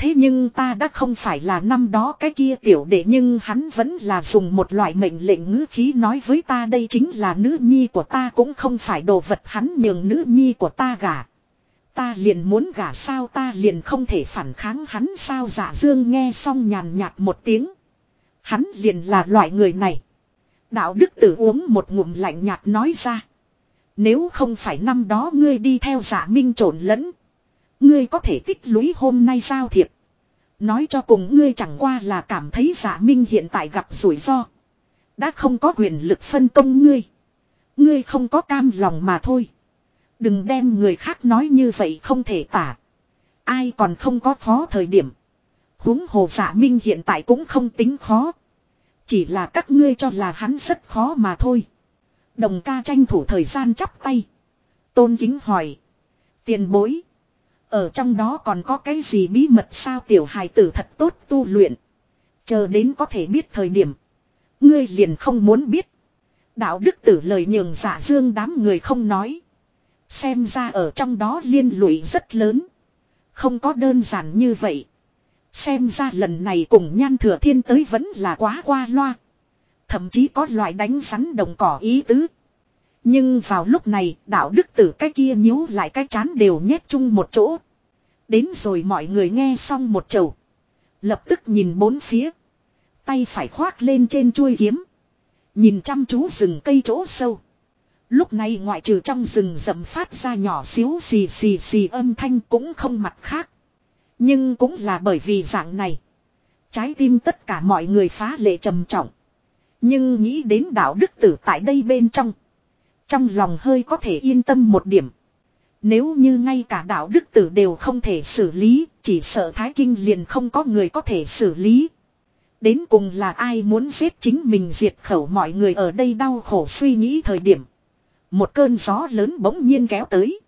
Thế nhưng ta đã không phải là năm đó cái kia tiểu đệ nhưng hắn vẫn là dùng một loại mệnh lệnh ngữ khí nói với ta đây chính là nữ nhi của ta cũng không phải đồ vật hắn nhường nữ nhi của ta gả. Ta liền muốn gả sao ta liền không thể phản kháng hắn sao giả dương nghe xong nhàn nhạt một tiếng. Hắn liền là loại người này. Đạo đức tử uống một ngụm lạnh nhạt nói ra. Nếu không phải năm đó ngươi đi theo giả minh trộn lẫn. Ngươi có thể tích lũy hôm nay giao thiệp. Nói cho cùng ngươi chẳng qua là cảm thấy giả minh hiện tại gặp rủi ro. Đã không có quyền lực phân công ngươi. Ngươi không có cam lòng mà thôi. Đừng đem người khác nói như vậy không thể tả. Ai còn không có khó thời điểm. huống hồ giả minh hiện tại cũng không tính khó. Chỉ là các ngươi cho là hắn rất khó mà thôi. Đồng ca tranh thủ thời gian chắp tay. Tôn kính hỏi. Tiền bối. Ở trong đó còn có cái gì bí mật sao tiểu hài tử thật tốt tu luyện. Chờ đến có thể biết thời điểm. Ngươi liền không muốn biết. Đạo đức tử lời nhường giả dương đám người không nói. Xem ra ở trong đó liên lụy rất lớn. Không có đơn giản như vậy. Xem ra lần này cùng nhan thừa thiên tới vẫn là quá qua loa. Thậm chí có loại đánh rắn đồng cỏ ý tứ. Nhưng vào lúc này, đạo đức tử cái kia nhíu lại cái chán đều nhét chung một chỗ. Đến rồi mọi người nghe xong một chầu. Lập tức nhìn bốn phía. Tay phải khoác lên trên chuôi kiếm. Nhìn chăm chú rừng cây chỗ sâu. Lúc này ngoại trừ trong rừng rậm phát ra nhỏ xíu xì xì xì âm thanh cũng không mặt khác. Nhưng cũng là bởi vì dạng này. Trái tim tất cả mọi người phá lệ trầm trọng. Nhưng nghĩ đến đạo đức tử tại đây bên trong. Trong lòng hơi có thể yên tâm một điểm. Nếu như ngay cả đạo đức tử đều không thể xử lý, chỉ sợ Thái Kinh liền không có người có thể xử lý. Đến cùng là ai muốn giết chính mình diệt khẩu mọi người ở đây đau khổ suy nghĩ thời điểm. Một cơn gió lớn bỗng nhiên kéo tới.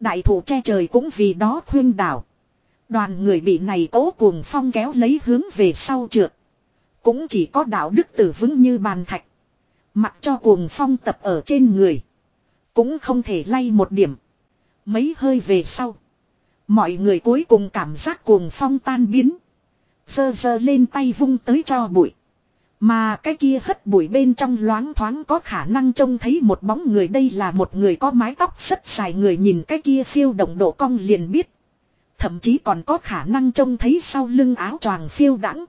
Đại thủ che trời cũng vì đó khuyên đảo. Đoàn người bị này cố cuồng phong kéo lấy hướng về sau trượt. Cũng chỉ có đạo đức tử vững như bàn thạch. Mặc cho cuồng phong tập ở trên người. Cũng không thể lay một điểm. Mấy hơi về sau. Mọi người cuối cùng cảm giác cuồng phong tan biến. Dơ dơ lên tay vung tới cho bụi. Mà cái kia hất bụi bên trong loáng thoáng có khả năng trông thấy một bóng người đây là một người có mái tóc rất dài người nhìn cái kia phiêu động độ cong liền biết. Thậm chí còn có khả năng trông thấy sau lưng áo choàng phiêu đãng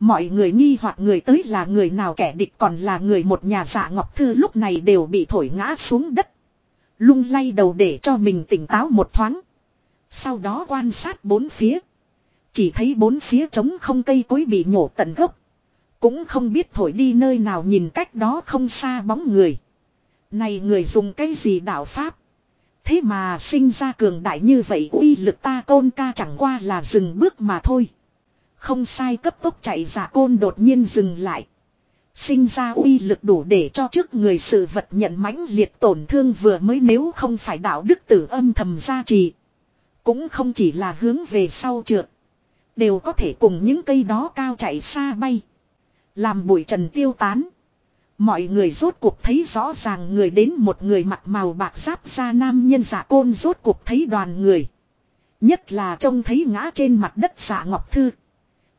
Mọi người nghi hoặc người tới là người nào kẻ địch còn là người một nhà dạ ngọc thư lúc này đều bị thổi ngã xuống đất. Lung lay đầu để cho mình tỉnh táo một thoáng. Sau đó quan sát bốn phía. Chỉ thấy bốn phía trống không cây cối bị nhổ tận gốc. Cũng không biết thổi đi nơi nào nhìn cách đó không xa bóng người. Này người dùng cái gì đạo pháp. Thế mà sinh ra cường đại như vậy, uy lực ta côn ca chẳng qua là dừng bước mà thôi. Không sai cấp tốc chạy giả côn đột nhiên dừng lại. Sinh ra uy lực đủ để cho trước người sự vật nhận mãnh liệt tổn thương vừa mới nếu không phải đạo đức tử âm thầm gia trì. Cũng không chỉ là hướng về sau trượt. Đều có thể cùng những cây đó cao chạy xa bay. Làm bụi trần tiêu tán. Mọi người rốt cuộc thấy rõ ràng người đến một người mặc màu bạc giáp ra nam nhân giả côn rốt cuộc thấy đoàn người. Nhất là trông thấy ngã trên mặt đất giả ngọc thư.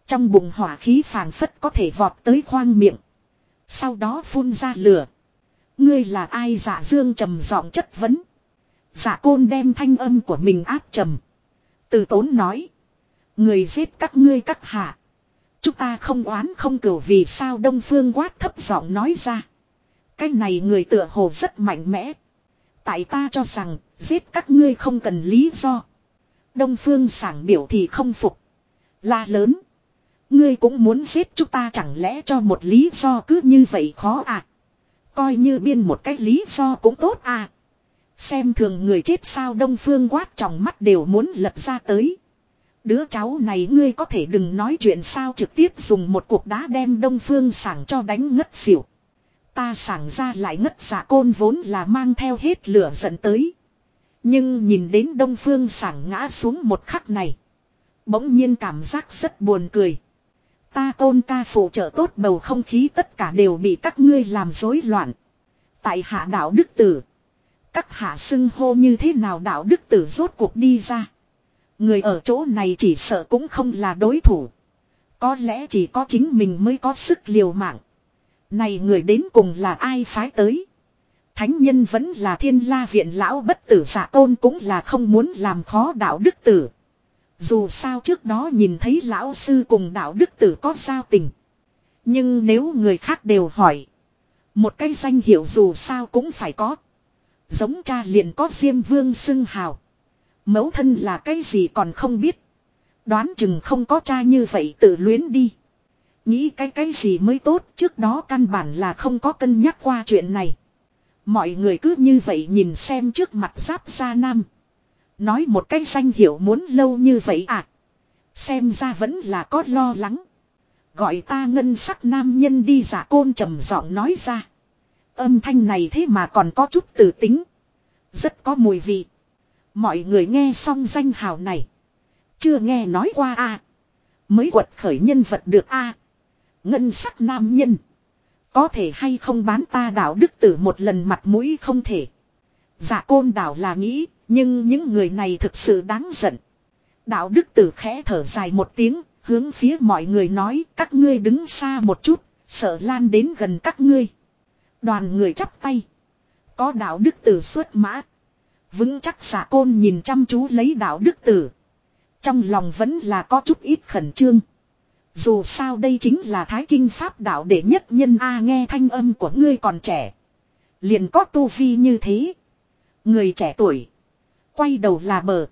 Trong bụng hỏa khí phàng phất có thể vọt tới khoang miệng. Sau đó phun ra lửa. Ngươi là ai giả dương trầm giọng chất vấn. Giả côn đem thanh âm của mình áp trầm. Từ tốn nói. Người giết các ngươi các hạ. Chúng ta không oán không cửu vì sao Đông Phương quát thấp giọng nói ra. Cái này người tựa hồ rất mạnh mẽ. Tại ta cho rằng, giết các ngươi không cần lý do. Đông Phương sảng biểu thì không phục. La lớn. Ngươi cũng muốn giết chúng ta chẳng lẽ cho một lý do cứ như vậy khó à. Coi như biên một cái lý do cũng tốt à. Xem thường người chết sao Đông Phương quát trong mắt đều muốn lật ra tới. Đứa cháu này ngươi có thể đừng nói chuyện sao trực tiếp dùng một cuộc đá đem đông phương sảng cho đánh ngất xỉu. Ta sảng ra lại ngất giả côn vốn là mang theo hết lửa giận tới. Nhưng nhìn đến đông phương sảng ngã xuống một khắc này. Bỗng nhiên cảm giác rất buồn cười. Ta tôn ca phụ trợ tốt bầu không khí tất cả đều bị các ngươi làm rối loạn. Tại hạ đạo đức tử. Các hạ xưng hô như thế nào đạo đức tử rốt cuộc đi ra. Người ở chỗ này chỉ sợ cũng không là đối thủ. Có lẽ chỉ có chính mình mới có sức liều mạng. Này người đến cùng là ai phái tới. Thánh nhân vẫn là thiên la viện lão bất tử giả tôn cũng là không muốn làm khó đạo đức tử. Dù sao trước đó nhìn thấy lão sư cùng đạo đức tử có giao tình. Nhưng nếu người khác đều hỏi. Một cái danh hiệu dù sao cũng phải có. Giống cha liền có diêm vương xưng hào. Mẫu thân là cái gì còn không biết. Đoán chừng không có cha như vậy tự luyến đi. Nghĩ cái cái gì mới tốt, trước đó căn bản là không có cân nhắc qua chuyện này. Mọi người cứ như vậy nhìn xem trước mặt giáp gia nam. Nói một cái danh hiệu muốn lâu như vậy à. Xem ra vẫn là có lo lắng. Gọi ta ngân sắc nam nhân đi giả côn trầm giọng nói ra. Âm thanh này thế mà còn có chút tử tính. Rất có mùi vị. Mọi người nghe xong danh hào này. Chưa nghe nói qua à? Mới quật khởi nhân vật được a Ngân sắc nam nhân. Có thể hay không bán ta đạo đức tử một lần mặt mũi không thể. Giả côn đảo là nghĩ, nhưng những người này thực sự đáng giận. Đạo đức tử khẽ thở dài một tiếng, hướng phía mọi người nói các ngươi đứng xa một chút, sợ lan đến gần các ngươi. Đoàn người chắp tay. Có đạo đức tử xuất mã. Vững chắc xả côn nhìn chăm chú lấy đạo đức tử. Trong lòng vẫn là có chút ít khẩn trương. Dù sao đây chính là thái kinh pháp đạo đệ nhất nhân A nghe thanh âm của ngươi còn trẻ. Liền có tu vi như thế. Người trẻ tuổi. Quay đầu là bờ.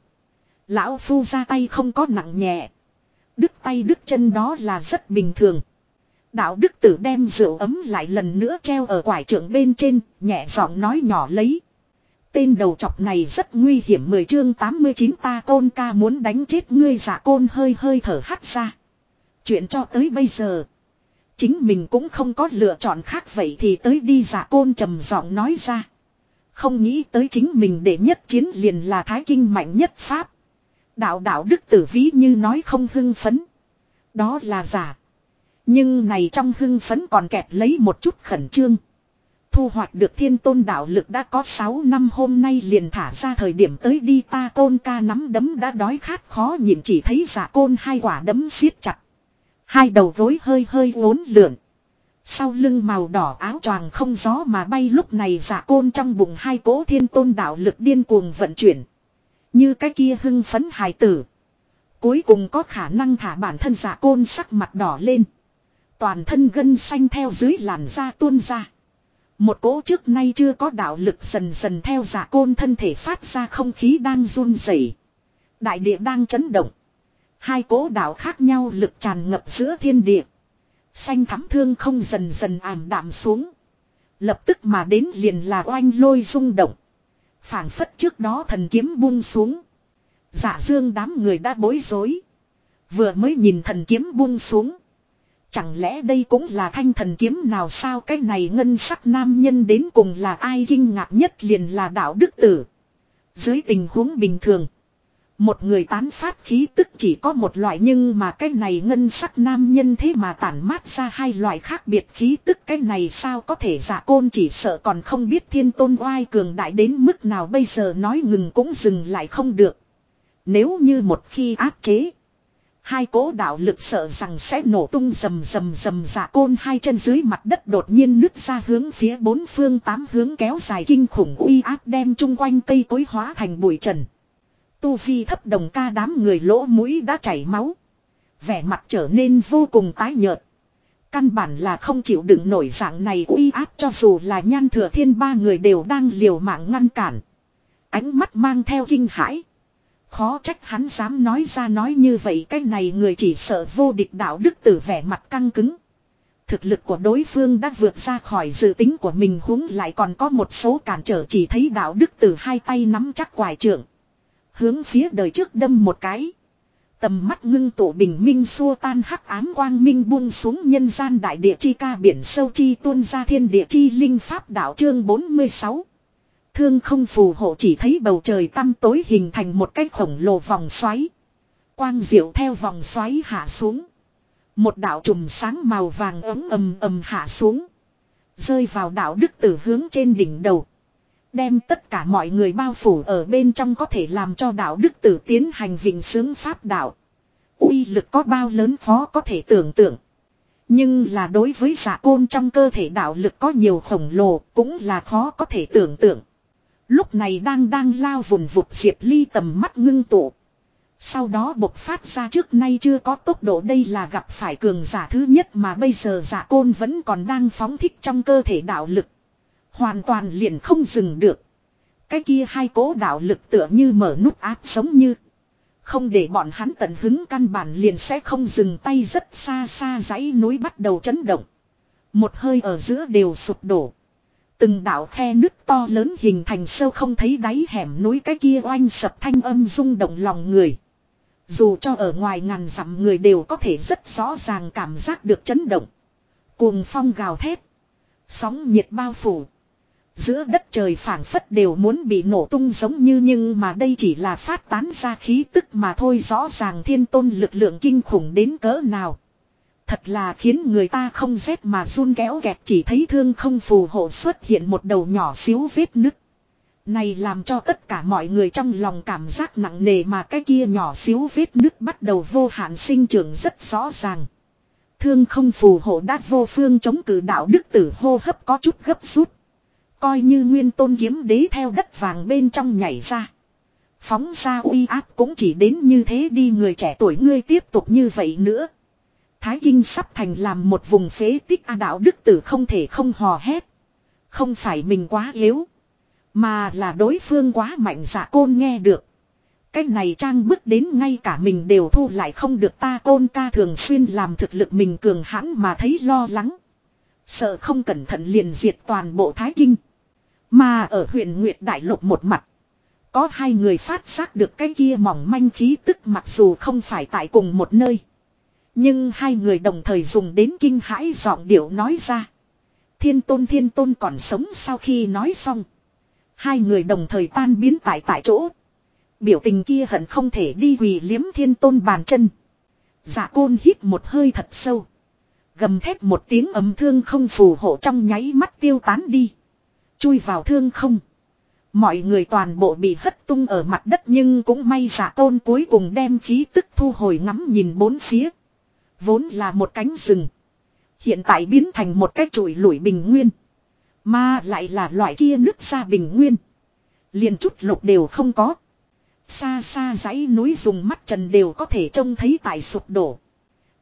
Lão phu ra tay không có nặng nhẹ. Đứt tay đứt chân đó là rất bình thường. Đạo đức tử đem rượu ấm lại lần nữa treo ở quải trưởng bên trên, nhẹ giọng nói nhỏ lấy. Tên đầu chọc này rất nguy hiểm 10 chương 89 ta côn ca muốn đánh chết ngươi giả côn hơi hơi thở hắt ra. Chuyện cho tới bây giờ. Chính mình cũng không có lựa chọn khác vậy thì tới đi giả côn trầm giọng nói ra. Không nghĩ tới chính mình để nhất chiến liền là thái kinh mạnh nhất Pháp. Đạo đạo đức tử ví như nói không hưng phấn. Đó là giả. Nhưng này trong hưng phấn còn kẹt lấy một chút khẩn trương. Thu hoạch được thiên tôn đạo lực đã có 6 năm hôm nay liền thả ra thời điểm tới đi ta côn ca nắm đấm đã đói khát khó nhìn chỉ thấy giả côn hai quả đấm siết chặt. Hai đầu gối hơi hơi uốn lượn. Sau lưng màu đỏ áo choàng không gió mà bay lúc này giả côn trong bụng hai cỗ thiên tôn đạo lực điên cuồng vận chuyển. Như cái kia hưng phấn hài tử. Cuối cùng có khả năng thả bản thân giả côn sắc mặt đỏ lên. Toàn thân gân xanh theo dưới làn da tuôn ra. Một cỗ trước nay chưa có đạo lực dần dần theo giả côn thân thể phát ra không khí đang run rẩy, Đại địa đang chấn động. Hai cỗ đạo khác nhau lực tràn ngập giữa thiên địa. Xanh thắm thương không dần dần ảm đạm xuống. Lập tức mà đến liền là oanh lôi rung động. phảng phất trước đó thần kiếm buông xuống. Giả dương đám người đã bối rối. Vừa mới nhìn thần kiếm buông xuống. Chẳng lẽ đây cũng là thanh thần kiếm nào sao cái này ngân sắc nam nhân đến cùng là ai kinh ngạc nhất liền là đạo đức tử. Dưới tình huống bình thường. Một người tán phát khí tức chỉ có một loại nhưng mà cái này ngân sắc nam nhân thế mà tản mát ra hai loại khác biệt khí tức cái này sao có thể giả côn chỉ sợ còn không biết thiên tôn oai cường đại đến mức nào bây giờ nói ngừng cũng dừng lại không được. Nếu như một khi áp chế. Hai cố đạo lực sợ rằng sẽ nổ tung rầm rầm rầm giả côn hai chân dưới mặt đất đột nhiên nứt ra hướng phía bốn phương tám hướng kéo dài kinh khủng uy áp đem chung quanh cây cối hóa thành bụi trần. Tu vi thấp đồng ca đám người lỗ mũi đã chảy máu. Vẻ mặt trở nên vô cùng tái nhợt. Căn bản là không chịu đựng nổi dạng này uy áp cho dù là nhan thừa thiên ba người đều đang liều mạng ngăn cản. Ánh mắt mang theo kinh hãi. Khó trách hắn dám nói ra nói như vậy, cái này người chỉ sợ vô địch đạo đức tử vẻ mặt căng cứng. Thực lực của đối phương đã vượt ra khỏi dự tính của mình, huống lại còn có một số cản trở chỉ thấy đạo đức tử hai tay nắm chắc quài trưởng. Hướng phía đời trước đâm một cái. Tầm mắt ngưng tổ bình minh xua tan hắc ám quang minh buông xuống nhân gian đại địa chi ca biển sâu chi tuôn ra thiên địa chi linh pháp đạo chương 46. Thương không phù hộ chỉ thấy bầu trời tăm tối hình thành một cái khổng lồ vòng xoáy. Quang diệu theo vòng xoáy hạ xuống. Một đạo trùm sáng màu vàng ấm ầm ầm hạ xuống. Rơi vào đạo đức tử hướng trên đỉnh đầu. Đem tất cả mọi người bao phủ ở bên trong có thể làm cho đạo đức tử tiến hành vịnh sướng pháp đạo. uy lực có bao lớn khó có thể tưởng tượng. Nhưng là đối với giả côn trong cơ thể đạo lực có nhiều khổng lồ cũng là khó có thể tưởng tượng. Lúc này đang đang lao vùng vụt Diệp Ly tầm mắt ngưng tụ. Sau đó bộc phát ra trước nay chưa có tốc độ đây là gặp phải cường giả thứ nhất mà bây giờ giả côn vẫn còn đang phóng thích trong cơ thể đạo lực. Hoàn toàn liền không dừng được. Cái kia hai cố đạo lực tựa như mở nút áp giống như. Không để bọn hắn tận hứng căn bản liền sẽ không dừng tay rất xa xa dãy núi bắt đầu chấn động. Một hơi ở giữa đều sụp đổ. Từng đảo khe nứt to lớn hình thành sâu không thấy đáy hẻm núi cái kia oanh sập thanh âm rung động lòng người. Dù cho ở ngoài ngàn dặm người đều có thể rất rõ ràng cảm giác được chấn động. Cuồng phong gào thét. Sóng nhiệt bao phủ. Giữa đất trời phảng phất đều muốn bị nổ tung giống như nhưng mà đây chỉ là phát tán ra khí tức mà thôi, rõ ràng thiên tôn lực lượng kinh khủng đến cỡ nào. Thật là khiến người ta không rét mà run kéo kẹt, chỉ thấy thương không phù hộ xuất hiện một đầu nhỏ xíu vết nứt. Này làm cho tất cả mọi người trong lòng cảm giác nặng nề mà cái kia nhỏ xíu vết nứt bắt đầu vô hạn sinh trưởng rất rõ ràng. Thương không phù hộ đã vô phương chống cử đạo đức tử hô hấp có chút gấp rút. Coi như nguyên tôn kiếm đế theo đất vàng bên trong nhảy ra. Phóng ra uy áp cũng chỉ đến như thế đi, người trẻ tuổi ngươi tiếp tục như vậy nữa. Thái Kinh sắp thành làm một vùng phế tích, A đạo đức tử không thể không hò hét. Không phải mình quá yếu. Mà là đối phương quá mạnh dạ côn nghe được. Cái này trang bức đến ngay cả mình đều thu lại không được, ta côn ca thường xuyên làm thực lực mình cường hãn mà thấy lo lắng. Sợ không cẩn thận liền diệt toàn bộ Thái Kinh. Mà ở huyện Nguyệt Đại Lục một mặt. Có hai người phát giác được cái kia mỏng manh khí tức mặc dù không phải tại cùng một nơi. Nhưng hai người đồng thời dùng đến kinh hãi giọng điệu nói ra. Thiên tôn thiên tôn còn sống sau khi nói xong. Hai người đồng thời tan biến tại tại chỗ. Biểu tình kia hận không thể đi quỳ liếm thiên tôn bàn chân. Dạ côn hít một hơi thật sâu. Gầm thét một tiếng ấm thương không phù hộ trong nháy mắt tiêu tán đi. Chui vào thương không. Mọi người toàn bộ bị hất tung ở mặt đất nhưng cũng may giả tôn cuối cùng đem khí tức thu hồi ngắm nhìn bốn phía. Vốn là một cánh rừng. Hiện tại biến thành một cái chuỗi lủi bình nguyên. Mà lại là loại kia nước ra bình nguyên. liền chút lục đều không có. Xa xa dãy núi dùng mắt trần đều có thể trông thấy tại sụp đổ.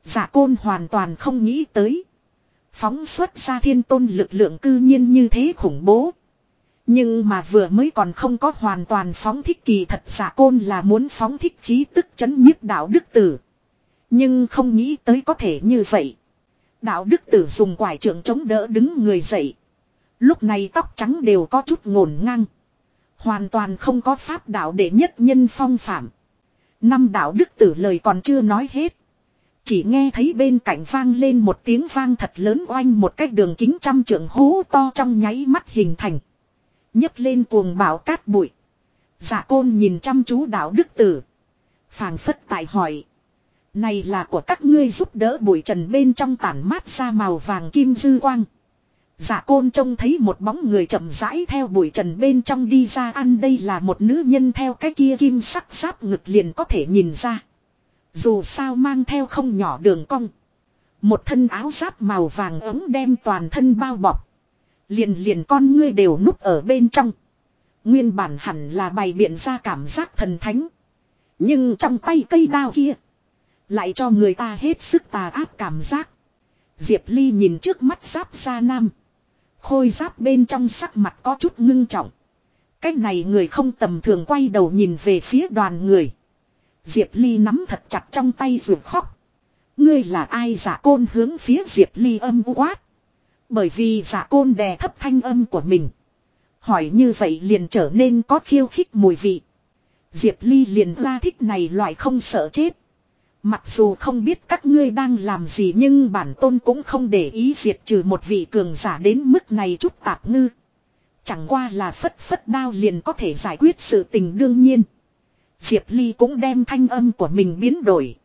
Giả côn hoàn toàn không nghĩ tới. Phóng xuất ra thiên tôn lực lượng cư nhiên như thế khủng bố. Nhưng mà vừa mới còn không có hoàn toàn phóng thích kỳ thật giả côn là muốn phóng thích khí tức chấn nhiếp đạo đức tử. Nhưng không nghĩ tới có thể như vậy. Đạo đức tử dùng quải trưởng chống đỡ đứng người dậy. Lúc này tóc trắng đều có chút ngổn ngang. Hoàn toàn không có pháp đạo để nhất nhân phong phạm. Năm đạo đức tử lời còn chưa nói hết. Chỉ nghe thấy bên cạnh vang lên một tiếng vang thật lớn oanh một cái đường kính trăm trượng hố to trong nháy mắt hình thành. nhấc lên cuồng bão cát bụi. giả côn nhìn chăm chú đạo đức tử. phảng phất tại hỏi. Này là của các ngươi giúp đỡ bụi trần bên trong tản mát ra màu vàng kim dư quang. giả côn trông thấy một bóng người chậm rãi theo bụi trần bên trong đi ra ăn đây là một nữ nhân theo cái kia kim sắc giáp ngực liền có thể nhìn ra. Dù sao mang theo không nhỏ đường cong. Một thân áo giáp màu vàng ấm đem toàn thân bao bọc. Liền liền con ngươi đều núp ở bên trong. Nguyên bản hẳn là bày biện ra cảm giác thần thánh. Nhưng trong tay cây đao kia. Lại cho người ta hết sức tà ác cảm giác. Diệp Ly nhìn trước mắt giáp ra nam. Khôi giáp bên trong sắc mặt có chút ngưng trọng. cách này người không tầm thường quay đầu nhìn về phía đoàn người. Diệp Ly nắm thật chặt trong tay ruột khóc. Ngươi là ai giả côn hướng phía Diệp Ly âm quát. Bởi vì giả côn đè thấp thanh âm của mình. Hỏi như vậy liền trở nên có khiêu khích mùi vị. Diệp Ly liền ra thích này loại không sợ chết. Mặc dù không biết các ngươi đang làm gì nhưng bản tôn cũng không để ý diệt trừ một vị cường giả đến mức này chút tạp ngư. Chẳng qua là phất phất đao liền có thể giải quyết sự tình đương nhiên. Diệp Ly cũng đem thanh âm của mình biến đổi.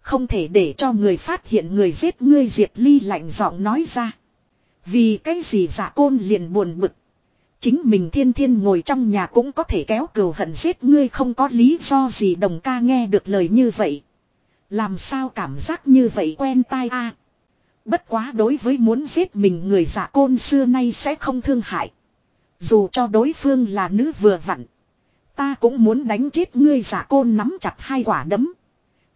Không thể để cho người phát hiện người giết ngươi, Diệp Ly lạnh giọng nói ra. Vì cái gì giả côn liền buồn bực. Chính mình thiên thiên ngồi trong nhà cũng có thể kéo cừu hận giết ngươi, không có lý do gì đồng ca nghe được lời như vậy. Làm sao cảm giác như vậy quen tai a Bất quá đối với muốn giết mình, người giả côn xưa nay sẽ không thương hại. Dù cho đối phương là nữ vừa vặn. Ta cũng muốn đánh chết ngươi giả côn nắm chặt hai quả đấm.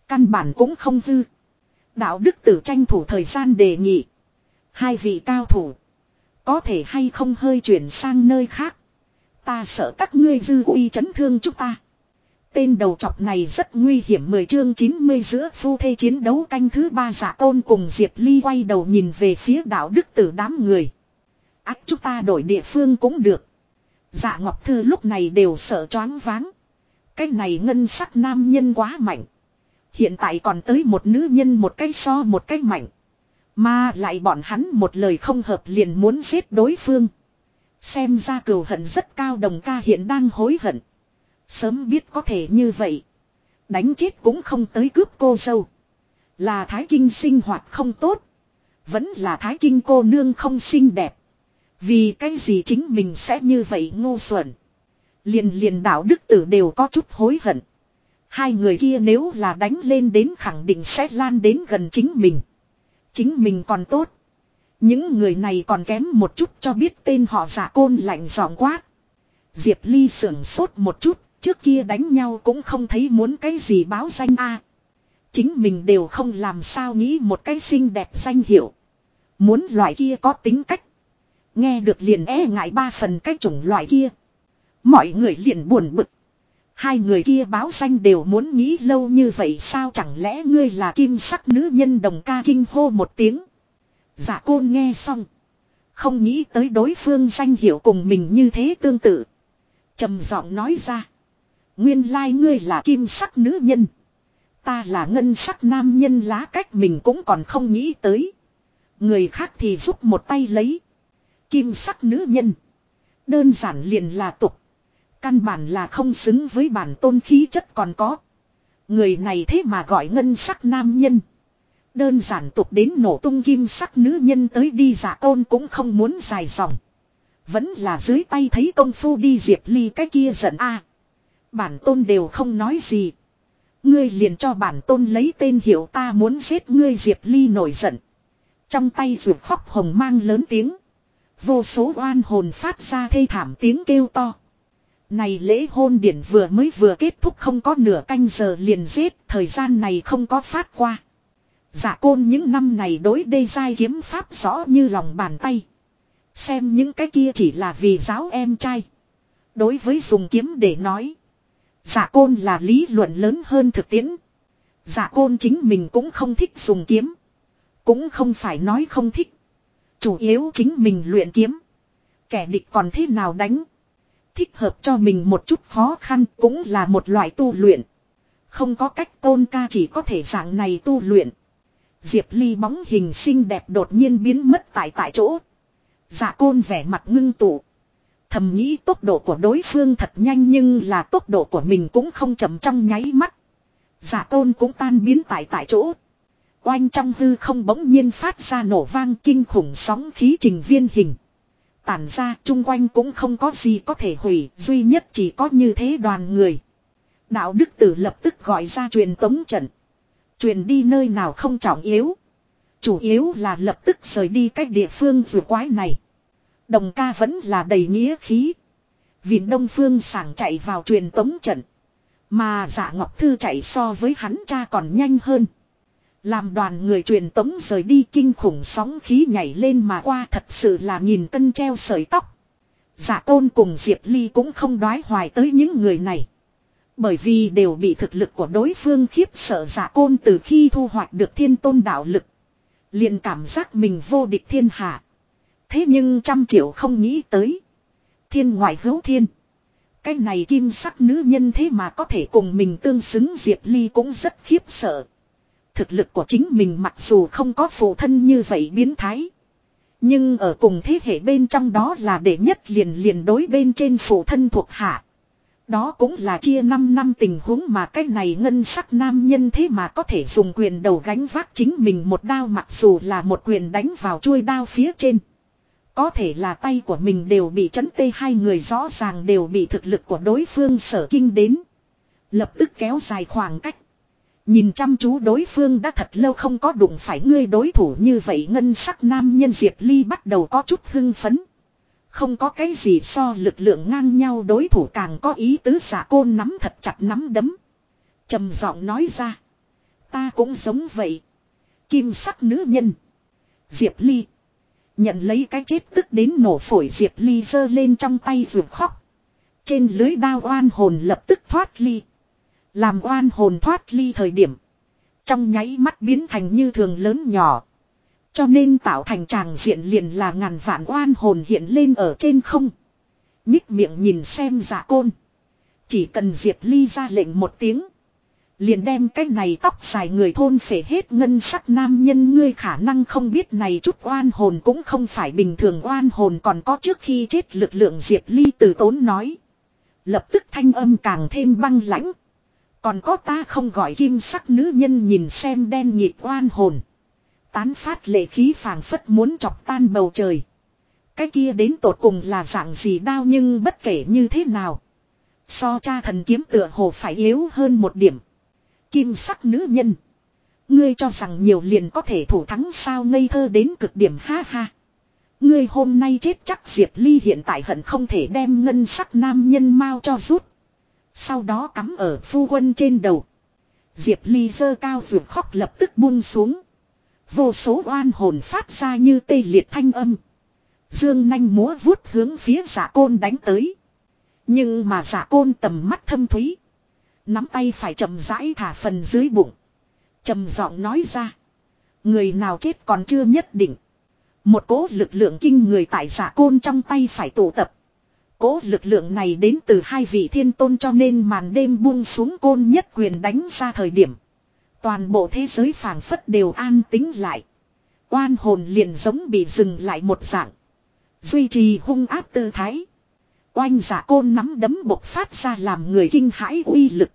Căn bản cũng không hư. Đạo đức tử tranh thủ thời gian đề nghị. Hai vị cao thủ. Có thể hay không hơi chuyển sang nơi khác. Ta sợ các ngươi dư uy chấn thương chúng ta. Tên đầu trọc này rất nguy hiểm 10 chương 90 giữa phu thê chiến đấu canh thứ ba giả tôn cùng Diệp Ly quay đầu nhìn về phía đạo đức tử đám người. Ách, chúng ta đổi địa phương cũng được. Dạ Ngọc Thư lúc này đều sợ choáng váng. Cái này ngân sắc nam nhân quá mạnh. Hiện tại còn tới một nữ nhân một cái so một cái mạnh. Mà lại bọn hắn một lời không hợp liền muốn giết đối phương. Xem ra cừu hận rất cao đồng ca hiện đang hối hận. Sớm biết có thể như vậy. Đánh chết cũng không tới cướp cô dâu. Là thái kinh sinh hoạt không tốt. Vẫn là thái kinh cô nương không xinh đẹp. Vì cái gì chính mình sẽ như vậy ngu xuẩn. Liền liền đạo đức tử đều có chút hối hận. Hai người kia nếu là đánh lên đến khẳng định sẽ lan đến gần chính mình. Chính mình còn tốt. Những người này còn kém một chút cho biết tên họ giả côn lạnh giọng quát. Diệp Ly sưởng sốt một chút, trước kia đánh nhau cũng không thấy muốn cái gì báo danh a. Chính mình đều không làm sao nghĩ một cái xinh đẹp danh hiệu. Muốn loại kia có tính cách. Nghe được liền e ngại ba phần cái chủng loại kia. Mọi người liền buồn bực. Hai người kia báo danh đều muốn nghĩ lâu như vậy sao chẳng lẽ ngươi là kim sắc nữ nhân đồng ca kinh hô một tiếng. Dạ côn nghe xong. Không nghĩ tới đối phương danh hiệu cùng mình như thế tương tự. trầm giọng nói ra. Nguyên lai like ngươi là kim sắc nữ nhân. Ta là ngân sắc nam nhân lá cách mình cũng còn không nghĩ tới. Người khác thì giúp một tay lấy. Kim sắc nữ nhân. Đơn giản liền là tục. Căn bản là không xứng với bản tôn khí chất còn có. Người này thế mà gọi ngân sắc nam nhân. Đơn giản tục đến nổ tung kim sắc nữ nhân tới đi giả tôn cũng không muốn dài dòng. Vẫn là dưới tay thấy công phu đi diệp ly cái kia giận a Bản tôn đều không nói gì. Ngươi liền cho bản tôn lấy tên hiệu ta muốn giết ngươi diệp ly nổi giận. Trong tay ruột khóc hồng mang lớn tiếng. Vô số oan hồn phát ra thê thảm tiếng kêu to. Này lễ hôn điển vừa mới vừa kết thúc không có nửa canh giờ liền giết, thời gian này không có phát qua. Giả côn những năm này đối đê giai kiếm pháp rõ như lòng bàn tay. Xem những cái kia chỉ là vì giáo em trai. Đối với dùng kiếm để nói. Giả côn là lý luận lớn hơn thực tiễn. Giả côn chính mình cũng không thích dùng kiếm. Cũng không phải nói không thích. Chủ yếu chính mình luyện kiếm. Kẻ địch còn thế nào đánh. Thích hợp cho mình một chút khó khăn cũng là một loại tu luyện. Không có cách tôn ca chỉ có thể dạng này tu luyện. Diệp Ly bóng hình xinh đẹp đột nhiên biến mất tại tại chỗ. Dạ côn vẻ mặt ngưng tụ. Thầm nghĩ tốc độ của đối phương thật nhanh nhưng là tốc độ của mình cũng không chậm trong nháy mắt. Dạ côn cũng tan biến tại tại chỗ. Oanh trong hư không bỗng nhiên phát ra nổ vang kinh khủng sóng khí trình viên hình. Tản ra chung quanh cũng không có gì có thể hủy, duy nhất chỉ có như thế đoàn người. Đạo đức tử lập tức gọi ra truyền tống trận. Truyền đi nơi nào không trọng yếu. Chủ yếu là lập tức rời đi cách địa phương vừa quái này. Đồng ca vẫn là đầy nghĩa khí. Viện Đông Phương sảng chạy vào truyền tống trận. Mà dạ Ngọc Thư chạy so với hắn cha còn nhanh hơn. Làm đoàn người truyền tống rời đi kinh khủng sóng khí nhảy lên mà qua thật sự là nhìn cân treo sợi tóc. Dạ tôn cùng Diệp Ly cũng không đoái hoài tới những người này. Bởi vì đều bị thực lực của đối phương khiếp sợ dạ giả côn từ khi thu hoạch được thiên tôn đạo lực. liền cảm giác mình vô địch thiên hạ. Thế nhưng trăm triệu không nghĩ tới. Thiên ngoại hữu thiên. Cái này kim sắc nữ nhân thế mà có thể cùng mình tương xứng Diệp Ly cũng rất khiếp sợ. Thực lực của chính mình mặc dù không có phụ thân như vậy biến thái. Nhưng ở cùng thế hệ bên trong đó là đệ nhất liền liền đối bên trên phụ thân thuộc hạ. Đó cũng là chia 5 năm tình huống mà cái này ngân sắc nam nhân thế mà có thể dùng quyền đầu gánh vác chính mình một đao mặc dù là một quyền đánh vào chuôi đao phía trên. Có thể là tay của mình đều bị chấn tê, hai người rõ ràng đều bị thực lực của đối phương sở kinh đến. Lập tức kéo dài khoảng cách. Nhìn chăm chú đối phương đã thật lâu không có đụng phải ngươi đối thủ như vậy ngân sắc nam nhân Diệp Ly bắt đầu có chút hưng phấn. Không có cái gì so lực lượng ngang nhau đối thủ càng có ý tứ giả côn nắm thật chặt nắm đấm. trầm giọng nói ra. Ta cũng giống vậy. Kim sắc nữ nhân. Diệp Ly. Nhận lấy cái chết tức đến nổ phổi Diệp Ly giơ lên trong tay ruột khóc. Trên lưới đao oan hồn lập tức thoát ly. Làm oan hồn thoát ly thời điểm. Trong nháy mắt biến thành như thường lớn nhỏ. Cho nên tạo thành tràng diện liền là ngàn vạn oan hồn hiện lên ở trên không. Nhích miệng nhìn xem giả côn. Chỉ cần Diệp Ly ra lệnh một tiếng. Liền đem cái này tóc dài người thôn phể hết ngân sắc nam nhân ngươi khả năng không biết này chút oan hồn cũng không phải bình thường oan hồn còn có trước khi chết lực lượng Diệp Ly từ tốn nói. Lập tức thanh âm càng thêm băng lãnh. Còn có ta không gọi kim sắc nữ nhân nhìn xem đen nhịp oan hồn. Tán phát lệ khí phảng phất muốn chọc tan bầu trời. Cái kia đến tột cùng là dạng gì đau nhưng bất kể như thế nào. So cha thần kiếm tựa hồ phải yếu hơn một điểm. Kim sắc nữ nhân. Ngươi cho rằng nhiều liền có thể thủ thắng sao ngây thơ đến cực điểm ha ha. Ngươi hôm nay chết chắc Diệp Ly hiện tại hận không thể đem ngân sắc nam nhân mau cho rút. Sau đó cắm ở phu quân trên đầu. Diệp Ly dơ cao ruột khóc lập tức buông xuống. Vô số oan hồn phát ra như tê liệt thanh âm. Dương nanh múa vuốt hướng phía giả côn đánh tới. Nhưng mà giả côn tầm mắt thâm thúy. Nắm tay phải chậm rãi thả phần dưới bụng. trầm giọng nói ra. Người nào chết còn chưa nhất định. Một cố lực lượng kinh người tại giả côn trong tay phải tụ tập. Cỗ lực lượng này đến từ hai vị thiên tôn cho nên màn đêm buông xuống côn nhất quyền đánh ra thời điểm. Toàn bộ thế giới phảng phất đều an tính lại. Oan hồn liền giống bị dừng lại một dạng. Duy trì hung áp tư thái. Oanh giả côn nắm đấm bộc phát ra làm người kinh hãi uy lực.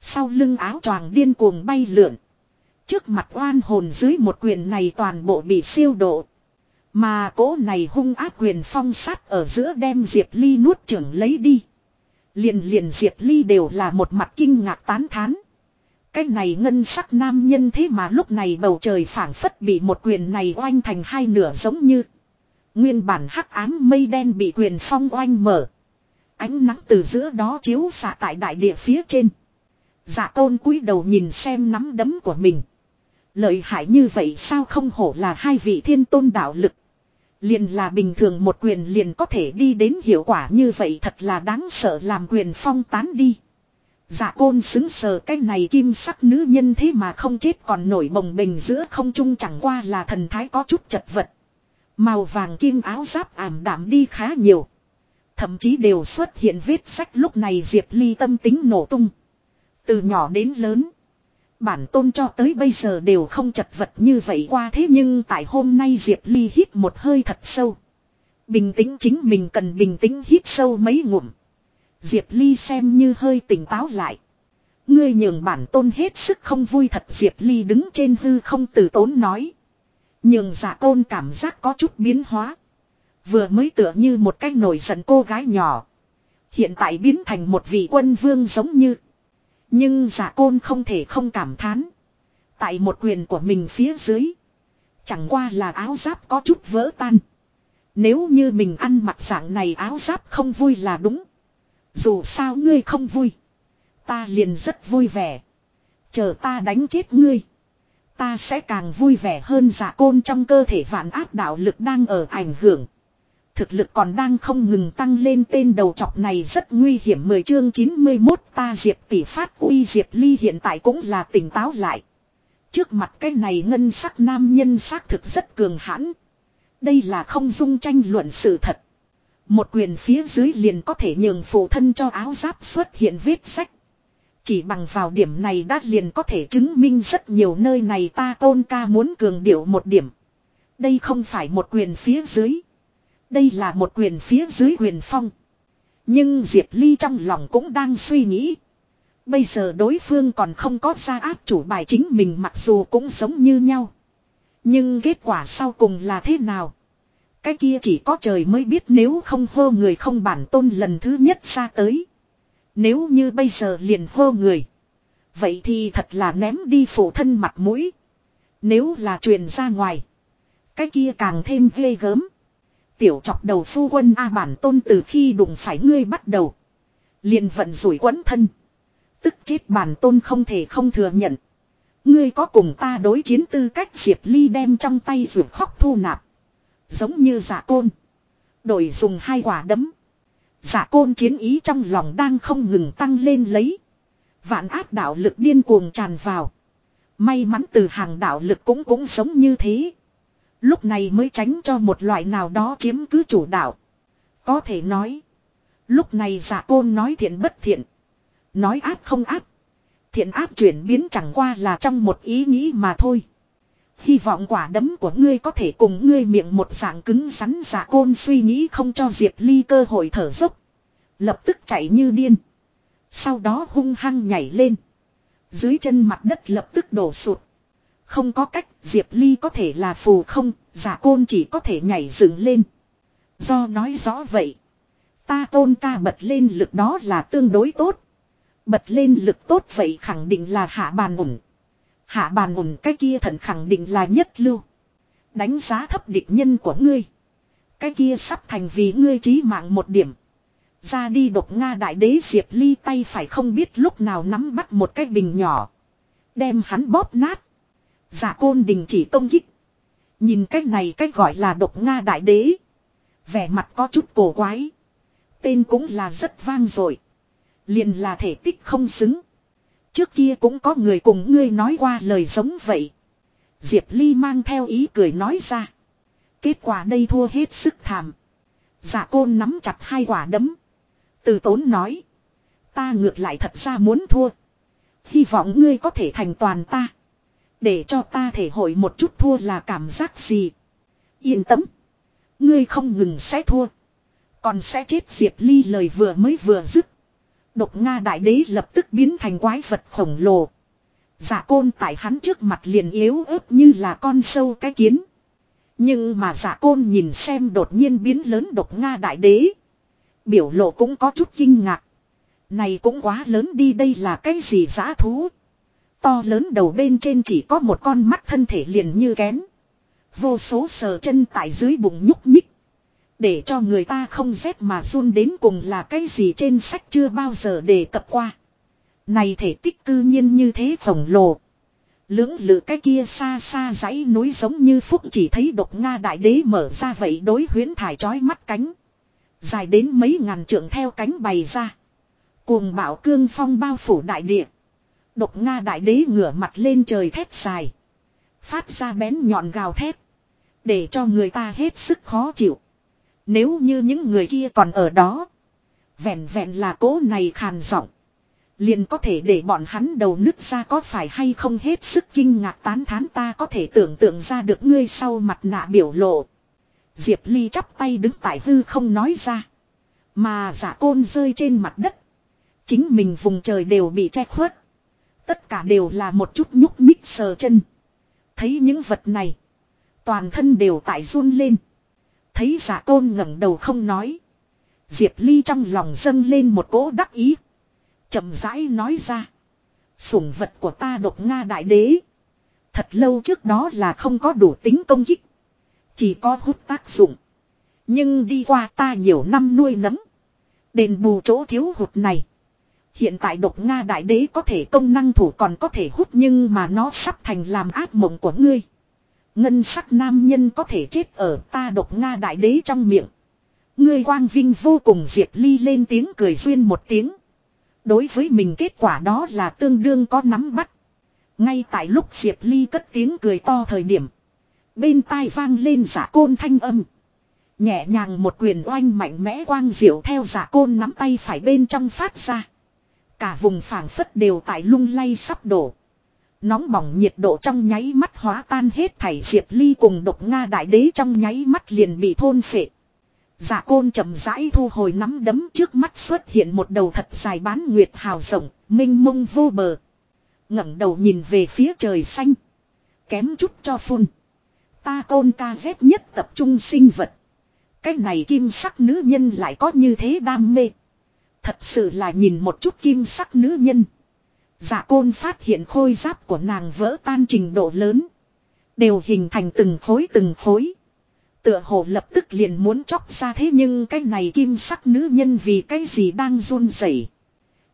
Sau lưng áo choàng điên cuồng bay lượn. Trước mặt oan hồn dưới một quyền này toàn bộ bị siêu độ. Mà cỗ này hung áp quyền phong sát ở giữa đem Diệp Ly nuốt trưởng lấy đi. Liền liền Diệp Ly đều là một mặt kinh ngạc tán thán. Cái này ngân sắc nam nhân thế mà lúc này bầu trời phảng phất bị một quyền này oanh thành hai nửa giống như. Nguyên bản hắc ám mây đen bị quyền phong oanh mở. Ánh nắng từ giữa đó chiếu xạ tại đại địa phía trên. Dạ tôn cúi đầu nhìn xem nắm đấm của mình. Lợi hại như vậy sao không hổ là hai vị thiên tôn đạo lực. Liền là bình thường một quyền liền có thể đi đến hiệu quả như vậy thật là đáng sợ làm quyền phong tán đi. Dạ côn xứng sờ cái này kim sắc nữ nhân thế mà không chết còn nổi bồng bình giữa không trung chẳng qua là thần thái có chút chật vật. Màu vàng kim áo giáp ảm đạm đi khá nhiều. Thậm chí đều xuất hiện vết sách lúc này Diệp Ly tâm tính nổ tung. Từ nhỏ đến lớn. Bản tôn cho tới bây giờ đều không chật vật như vậy qua thế nhưng tại hôm nay Diệp Ly hít một hơi thật sâu. Bình tĩnh chính mình cần bình tĩnh hít sâu mấy ngụm. Diệp Ly xem như hơi tỉnh táo lại. Ngươi nhường bản tôn hết sức không vui thật Diệp Ly đứng trên hư không từ tốn nói. Nhường giả tôn cảm giác có chút biến hóa. Vừa mới tựa như một cái nổi giận cô gái nhỏ. Hiện tại biến thành một vị quân vương giống như. Nhưng giả côn không thể không cảm thán. Tại một quyền của mình phía dưới. Chẳng qua là áo giáp có chút vỡ tan. Nếu như mình ăn mặc dạng này áo giáp không vui là đúng. Dù sao ngươi không vui. Ta liền rất vui vẻ. Chờ ta đánh chết ngươi. Ta sẽ càng vui vẻ hơn giả côn trong cơ thể vạn áp đạo lực đang ở ảnh hưởng. Thực lực còn đang không ngừng tăng lên tên đầu chọc này rất nguy hiểm 10 chương 91 ta Diệp tỷ phát, uy Diệp Ly hiện tại cũng là tỉnh táo lại. Trước mặt cái này ngân sắc nam nhân xác thực rất cường hãn. Đây là không dung tranh luận sự thật. Một quyền phía dưới liền có thể nhường phụ thân cho áo giáp xuất hiện vết sách. Chỉ bằng vào điểm này đã liền có thể chứng minh rất nhiều nơi này ta tôn ca muốn cường điệu một điểm. Đây không phải một quyền phía dưới. Đây là một quyền phía dưới quyền phong. Nhưng Diệp Ly trong lòng cũng đang suy nghĩ. Bây giờ đối phương còn không có ra áp chủ bài chính mình mặc dù cũng giống như nhau. Nhưng kết quả sau cùng là thế nào? Cái kia chỉ có trời mới biết nếu không hô người không bản tôn lần thứ nhất ra tới. Nếu như bây giờ liền hô người. Vậy thì thật là ném đi phụ thân mặt mũi. Nếu là truyền ra ngoài. Cái kia càng thêm ghê gớm. Tiểu chọc đầu phu quân A bản tôn từ khi đụng phải ngươi bắt đầu. Liền vận rủi quấn thân. Tức chết bản tôn không thể không thừa nhận. Ngươi có cùng ta đối chiến tư cách Diệp Ly đem trong tay ruột khóc thu nạp. Giống như giả côn. Đổi dùng hai quả đấm. Giả côn chiến ý trong lòng đang không ngừng tăng lên lấy. Vạn áp đạo lực điên cuồng tràn vào. May mắn từ hàng đạo lực cũng cũng giống như thế. Lúc này mới tránh cho một loại nào đó chiếm cứ chủ đạo. Có thể nói. Lúc này giả côn nói thiện bất thiện. Nói áp không áp. Thiện áp chuyển biến chẳng qua là trong một ý nghĩ mà thôi. Hy vọng quả đấm của ngươi có thể cùng ngươi miệng một dạng cứng rắn giả côn suy nghĩ không cho Diệp Ly cơ hội thở dốc. Lập tức chạy như điên. Sau đó hung hăng nhảy lên. Dưới chân mặt đất lập tức đổ sụt. Không có cách, Diệp Ly có thể là phù không, giả côn chỉ có thể nhảy dựng lên. Do nói rõ vậy. Ta tôn ca bật lên lực đó là tương đối tốt. Bật lên lực tốt vậy khẳng định là hạ bàn ủng. Hạ bàn ủng cái kia thần khẳng định là nhất lưu. Đánh giá thấp địch nhân của ngươi. Cái kia sắp thành vì ngươi trí mạng một điểm. Ra đi độc Nga đại đế Diệp Ly tay phải không biết lúc nào nắm bắt một cái bình nhỏ. Đem hắn bóp nát. Giả côn đình chỉ công kích. Nhìn cách này cách gọi là độc Nga đại đế. Vẻ mặt có chút cổ quái. Tên cũng là rất vang rồi. Liền là thể tích không xứng. Trước kia cũng có người cùng ngươi nói qua lời giống vậy. Diệp Ly mang theo ý cười nói ra. Kết quả đây thua hết sức thảm. Giả côn nắm chặt hai quả đấm. Từ tốn nói. Ta ngược lại thật ra muốn thua. Hy vọng ngươi có thể thành toàn ta. Để cho ta thể hội một chút thua là cảm giác gì. Yên tâm. Ngươi không ngừng sẽ thua. Còn sẽ chết Diệp Ly lời vừa mới vừa dứt. Độc Nga đại đế lập tức biến thành quái vật khổng lồ. Giả côn tại hắn trước mặt liền yếu ớt như là con sâu cái kiến. Nhưng mà giả côn nhìn xem đột nhiên biến lớn độc Nga đại đế. Biểu lộ cũng có chút kinh ngạc. Này cũng quá lớn đi, đây là cái gì giã thú. To lớn đầu bên trên chỉ có một con mắt thân thể liền như kén. Vô số sờ chân tại dưới bụng nhúc nhích. Để cho người ta không rét mà run đến cùng là cái gì trên sách chưa bao giờ đề cập qua. Này thể tích cư nhiên như thế khổng lồ. Lưỡng lự cái kia xa xa dãy núi giống như phúc chỉ thấy độc Nga đại đế mở ra vậy đối huyến thải trói mắt cánh. Dài đến mấy ngàn trượng theo cánh bày ra. Cuồng bạo cương phong bao phủ đại địa. Độc Nga đại đế ngửa mặt lên trời thét dài. Phát ra bén nhọn gào thét. Để cho người ta hết sức khó chịu. Nếu như những người kia còn ở đó. Vẹn vẹn là cố này khàn giọng. Liền có thể để bọn hắn đầu nứt ra có phải hay không hết sức kinh ngạc tán thán ta có thể tưởng tượng ra được ngươi sau mặt nạ biểu lộ. Diệp Ly chắp tay đứng tại hư không nói ra. Mà giả côn rơi trên mặt đất. Chính mình vùng trời đều bị che khuất. Tất cả đều là một chút nhúc nhích sờ chân. Thấy những vật này. Toàn thân đều tại run lên. Thấy giả côn ngẩng đầu không nói. Diệp Ly trong lòng dâng lên một cỗ đắc ý chậm rãi nói ra. Sủng vật của ta độc Nga đại đế. Thật lâu trước đó là không có đủ tính công kích. Chỉ có hút tác dụng. Nhưng đi qua ta nhiều năm nuôi nấng. Đền bù chỗ thiếu hụt này. Hiện tại độc Nga đại đế có thể công năng thủ còn có thể hút nhưng mà nó sắp thành làm ác mộng của ngươi. Ngân sắc nam nhân có thể chết ở ta độc Nga đại đế trong miệng. Ngươi quang vinh vô cùng diệt ly lên tiếng cười duyên một tiếng. Đối với mình kết quả đó là tương đương có nắm bắt. Ngay tại lúc Diệp Ly cất tiếng cười to thời điểm. Bên tai vang lên giả côn thanh âm. Nhẹ nhàng một quyền oanh mạnh mẽ quang diệu theo giả côn nắm tay phải bên trong phát ra. Cả vùng phảng phất đều tại lung lay sắp đổ. Nóng bỏng nhiệt độ trong nháy mắt hóa tan hết thảy Diệp Ly cùng độc Nga đại đế trong nháy mắt liền bị thôn phệ. giả côn chậm rãi thu hồi nắm đấm trước mắt xuất hiện một đầu thật dài bán nguyệt hào rộng, minh mông vô bờ. ngẩng đầu nhìn về phía trời xanh. Kém chút cho phun. Ta côn ca ghét nhất tập trung sinh vật. Cái này kim sắc nữ nhân lại có như thế đam mê. Thật sự là nhìn một chút kim sắc nữ nhân. giả côn phát hiện khôi giáp của nàng vỡ tan trình độ lớn. Đều hình thành từng khối từng khối. Tựa hồ lập tức liền muốn chóc ra thế nhưng cái này kim sắc nữ nhân vì cái gì đang run rẩy.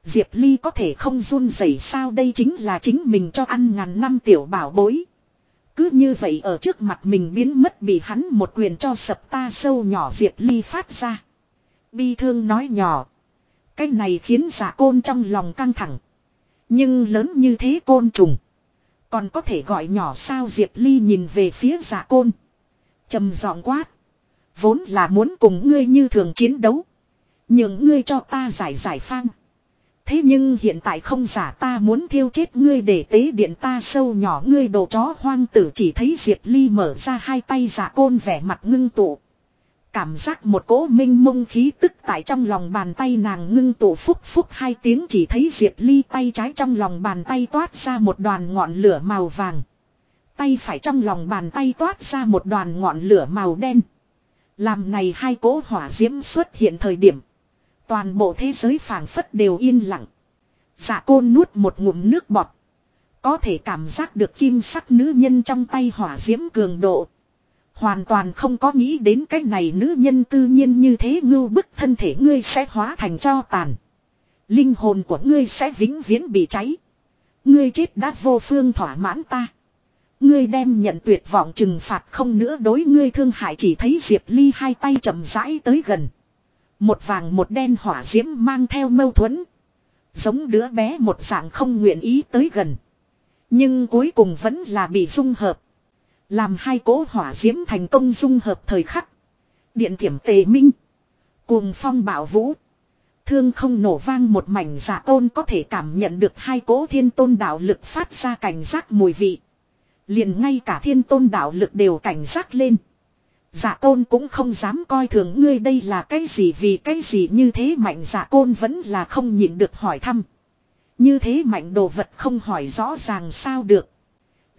Diệp Ly có thể không run rẩy sao đây chính là chính mình cho ăn ngàn năm tiểu bảo bối. Cứ như vậy ở trước mặt mình biến mất bị hắn một quyền cho sập ta sâu nhỏ Diệp Ly phát ra. Bi thương nói nhỏ. Cái này khiến giả côn trong lòng căng thẳng. Nhưng lớn như thế côn trùng. Còn có thể gọi nhỏ sao Diệp Ly nhìn về phía giả côn trầm giọng quát. Vốn là muốn cùng ngươi như thường chiến đấu. Nhưng ngươi cho ta giải giải phang. Thế nhưng hiện tại không giả ta muốn thiêu chết ngươi để tế điện ta sâu nhỏ ngươi đồ chó hoang tử chỉ thấy Diệp Ly mở ra hai tay giả côn vẻ mặt ngưng tụ. Cảm giác một cỗ minh mông khí tức tại trong lòng bàn tay nàng ngưng tụ phúc phúc hai tiếng chỉ thấy Diệp Ly tay trái trong lòng bàn tay toát ra một đoàn ngọn lửa màu vàng. Tay phải trong lòng bàn tay toát ra một đoàn ngọn lửa màu đen. Làm này hai cỗ hỏa diễm xuất hiện thời điểm. Toàn bộ thế giới phảng phất đều yên lặng. Dạ côn nuốt một ngụm nước bọt. Có thể cảm giác được kim sắc nữ nhân trong tay hỏa diễm cường độ. Hoàn toàn không có nghĩ đến cái này nữ nhân tự nhiên như thế ngưu bức thân thể ngươi sẽ hóa thành cho tàn. Linh hồn của ngươi sẽ vĩnh viễn bị cháy. Ngươi chết đã vô phương thỏa mãn ta. Ngươi đem nhận tuyệt vọng trừng phạt không nữa đối ngươi thương hại chỉ thấy Diệp Ly hai tay chậm rãi tới gần. Một vàng một đen hỏa diễm mang theo mâu thuẫn. Giống đứa bé một dạng không nguyện ý tới gần. Nhưng cuối cùng vẫn là bị dung hợp. Làm hai cỗ hỏa diễm thành công dung hợp thời khắc. Điện thiểm tề minh. Cuồng phong bảo vũ. Thương không nổ vang một mảnh giả tôn có thể cảm nhận được hai cỗ thiên tôn đạo lực phát ra cảnh giác mùi vị. Liền ngay cả thiên tôn đạo lực đều cảnh giác lên. Giả tôn cũng không dám coi thường ngươi đây là cái gì vì cái gì như thế mạnh dạ giả côn vẫn là không nhịn được hỏi thăm. Như thế mạnh đồ vật không hỏi rõ ràng sao được.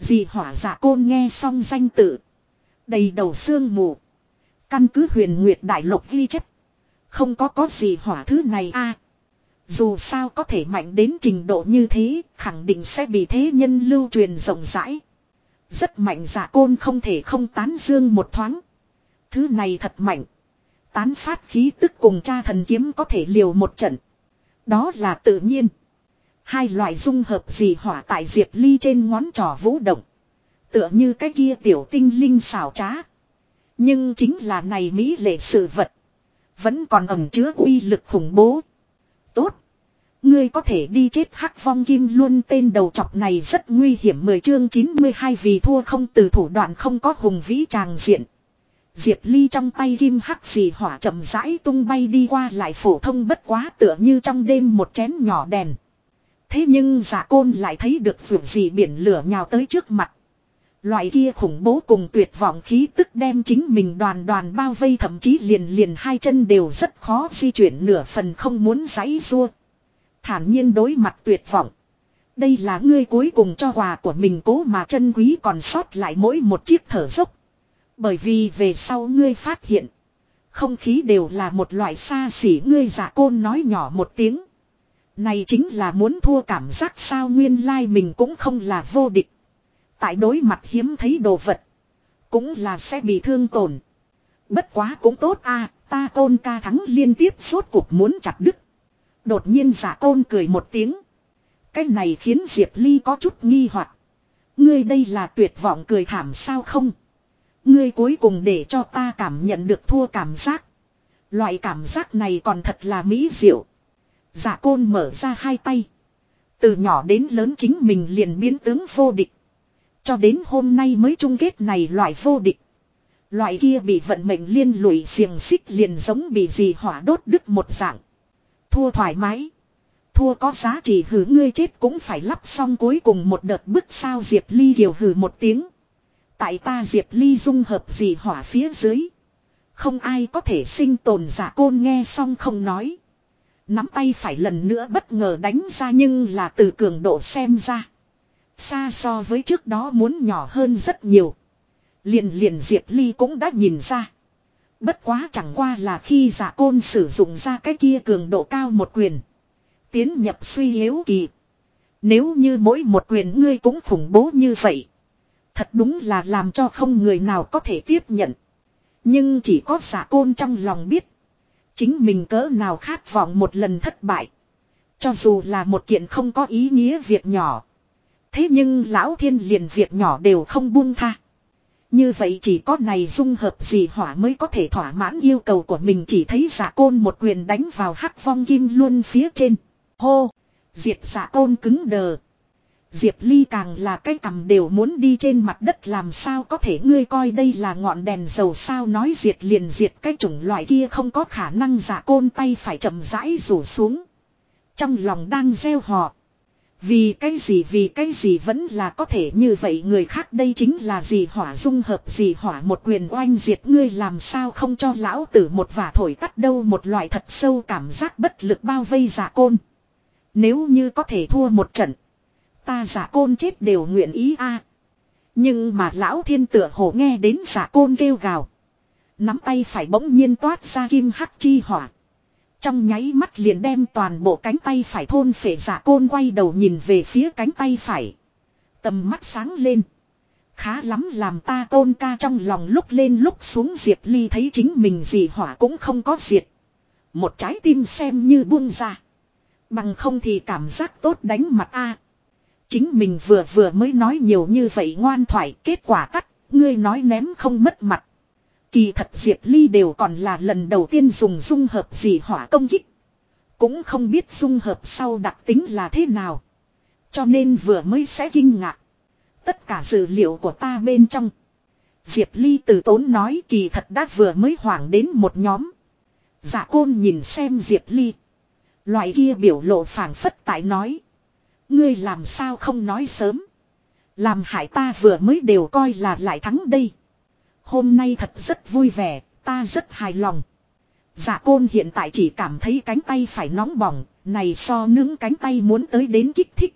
Dì hỏa giả côn nghe xong danh tự. Đầy đầu xương mù. Căn cứ huyền nguyệt đại lục ghi chép. Không có có gì hỏa thứ này a Dù sao có thể mạnh đến trình độ như thế, khẳng định sẽ bị thế nhân lưu truyền rộng rãi. Rất mạnh giả côn không thể không tán dương một thoáng. Thứ này thật mạnh. Tán phát khí tức cùng cha thần kiếm có thể liều một trận. Đó là tự nhiên. Hai loại dung hợp gì hỏa tại Diệp Ly trên ngón trỏ vũ động. Tựa như cái kia tiểu tinh linh xảo trá. Nhưng chính là này mỹ lệ sự vật. Vẫn còn ẩm chứa uy lực khủng bố. Tốt. Ngươi có thể đi chết hắc vong kim luôn tên đầu chọc này rất nguy hiểm 10 chương 92 vì thua không từ thủ đoạn không có hùng vĩ tràng diện. Diệp Ly trong tay kim hắc xì hỏa chậm rãi tung bay đi qua lại phổ thông bất quá tựa như trong đêm một chén nhỏ đèn. Thế nhưng giả côn lại thấy được vượt gì biển lửa nhào tới trước mặt. Loại kia khủng bố cùng tuyệt vọng khí tức đem chính mình đoàn đoàn bao vây thậm chí liền liền hai chân đều rất khó di chuyển nửa phần không muốn giãy rua. Thản nhiên đối mặt tuyệt vọng. Đây là ngươi cuối cùng cho quà của mình cố mà chân quý còn sót lại mỗi một chiếc thở dốc. Bởi vì về sau ngươi phát hiện. Không khí đều là một loại xa xỉ ngươi giả côn nói nhỏ một tiếng. Này chính là muốn thua cảm giác sao nguyên lai mình cũng không là vô địch. Tại đối mặt hiếm thấy đồ vật. Cũng là sẽ bị thương tổn. Bất quá cũng tốt a, ta côn ca thắng liên tiếp suốt cuộc muốn chặt đứt. Đột nhiên giả côn cười một tiếng. Cái này khiến Diệp Ly có chút nghi hoặc. Ngươi đây là tuyệt vọng cười thảm sao không? Ngươi cuối cùng để cho ta cảm nhận được thua cảm giác. Loại cảm giác này còn thật là mỹ diệu. Giả côn mở ra hai tay. Từ nhỏ đến lớn chính mình liền biến tướng vô địch. Cho đến hôm nay mới chung kết này loại vô địch. Loại kia bị vận mệnh liên lụy xiềng xích liền giống bị gì hỏa đốt đứt một dạng. Thua thoải mái. Thua có giá trị hử ngươi chết cũng phải lắp xong cuối cùng một đợt bức sao Diệp Ly kiều hử một tiếng. Tại ta Diệp Ly dung hợp gì hỏa phía dưới. Không ai có thể sinh tồn giả côn nghe xong không nói. Nắm tay phải lần nữa bất ngờ đánh ra nhưng là từ cường độ xem ra. Xa so với trước đó muốn nhỏ hơn rất nhiều. Liền liền Diệp Ly cũng đã nhìn ra. Bất quá chẳng qua là khi giả côn sử dụng ra cái kia cường độ cao một quyền. Tiến nhập suy yếu kỳ. Nếu như mỗi một quyền ngươi cũng khủng bố như vậy. Thật đúng là làm cho không người nào có thể tiếp nhận. Nhưng chỉ có giả côn trong lòng biết. Chính mình cỡ nào khát vọng một lần thất bại. Cho dù là một kiện không có ý nghĩa việc nhỏ. Thế nhưng lão thiên liền việc nhỏ đều không buông tha. Như vậy chỉ có này dung hợp gì hỏa mới có thể thỏa mãn yêu cầu của mình chỉ thấy giả côn một quyền đánh vào hắc vong kim luôn phía trên. Hô! Diệt giả côn cứng đờ. Diệp Ly càng là cái cầm đều muốn đi trên mặt đất làm sao có thể ngươi coi đây là ngọn đèn dầu sao nói diệt liền diệt cái chủng loại kia không có khả năng giả côn tay phải chậm rãi rủ xuống. Trong lòng đang gieo họ. Vì cái gì, vì cái gì vẫn là có thể như vậy, người khác đây chính là gì hỏa dung hợp, gì hỏa một quyền oanh diệt ngươi làm sao không cho lão tử một vả thổi tắt đâu, một loại thật sâu cảm giác bất lực bao vây giả côn. Nếu như có thể thua một trận. Ta giả côn chết đều nguyện ý a Nhưng mà lão thiên tựa hồ nghe đến giả côn kêu gào. Nắm tay phải bỗng nhiên toát ra kim hắc chi hỏa. Trong nháy mắt liền đem toàn bộ cánh tay phải thôn phệ giả côn quay đầu nhìn về phía cánh tay phải. Tầm mắt sáng lên. Khá lắm làm ta tôn ca trong lòng lúc lên lúc xuống Diệp Ly thấy chính mình gì hỏa cũng không có diệt. Một trái tim xem như buông ra. Bằng không thì cảm giác tốt đánh mặt a Chính mình vừa vừa mới nói nhiều như vậy ngoan thoại kết quả cắt, ngươi nói ném không mất mặt. Kỳ thật Diệp Ly đều còn là lần đầu tiên dùng dung hợp gì hỏa công kích. Cũng không biết dung hợp sau đặc tính là thế nào. Cho nên vừa mới sẽ kinh ngạc. Tất cả dữ liệu của ta bên trong. Diệp Ly từ tốn nói kỳ thật đã vừa mới hoảng đến một nhóm. Dạ côn nhìn xem Diệp Ly. Loại kia biểu lộ phảng phất tại nói. Ngươi làm sao không nói sớm. Làm hại ta vừa mới đều coi là lại thắng đây. Hôm nay thật rất vui vẻ, ta rất hài lòng. Dạ côn hiện tại chỉ cảm thấy cánh tay phải nóng bỏng, này so nướng cánh tay muốn tới đến kích thích.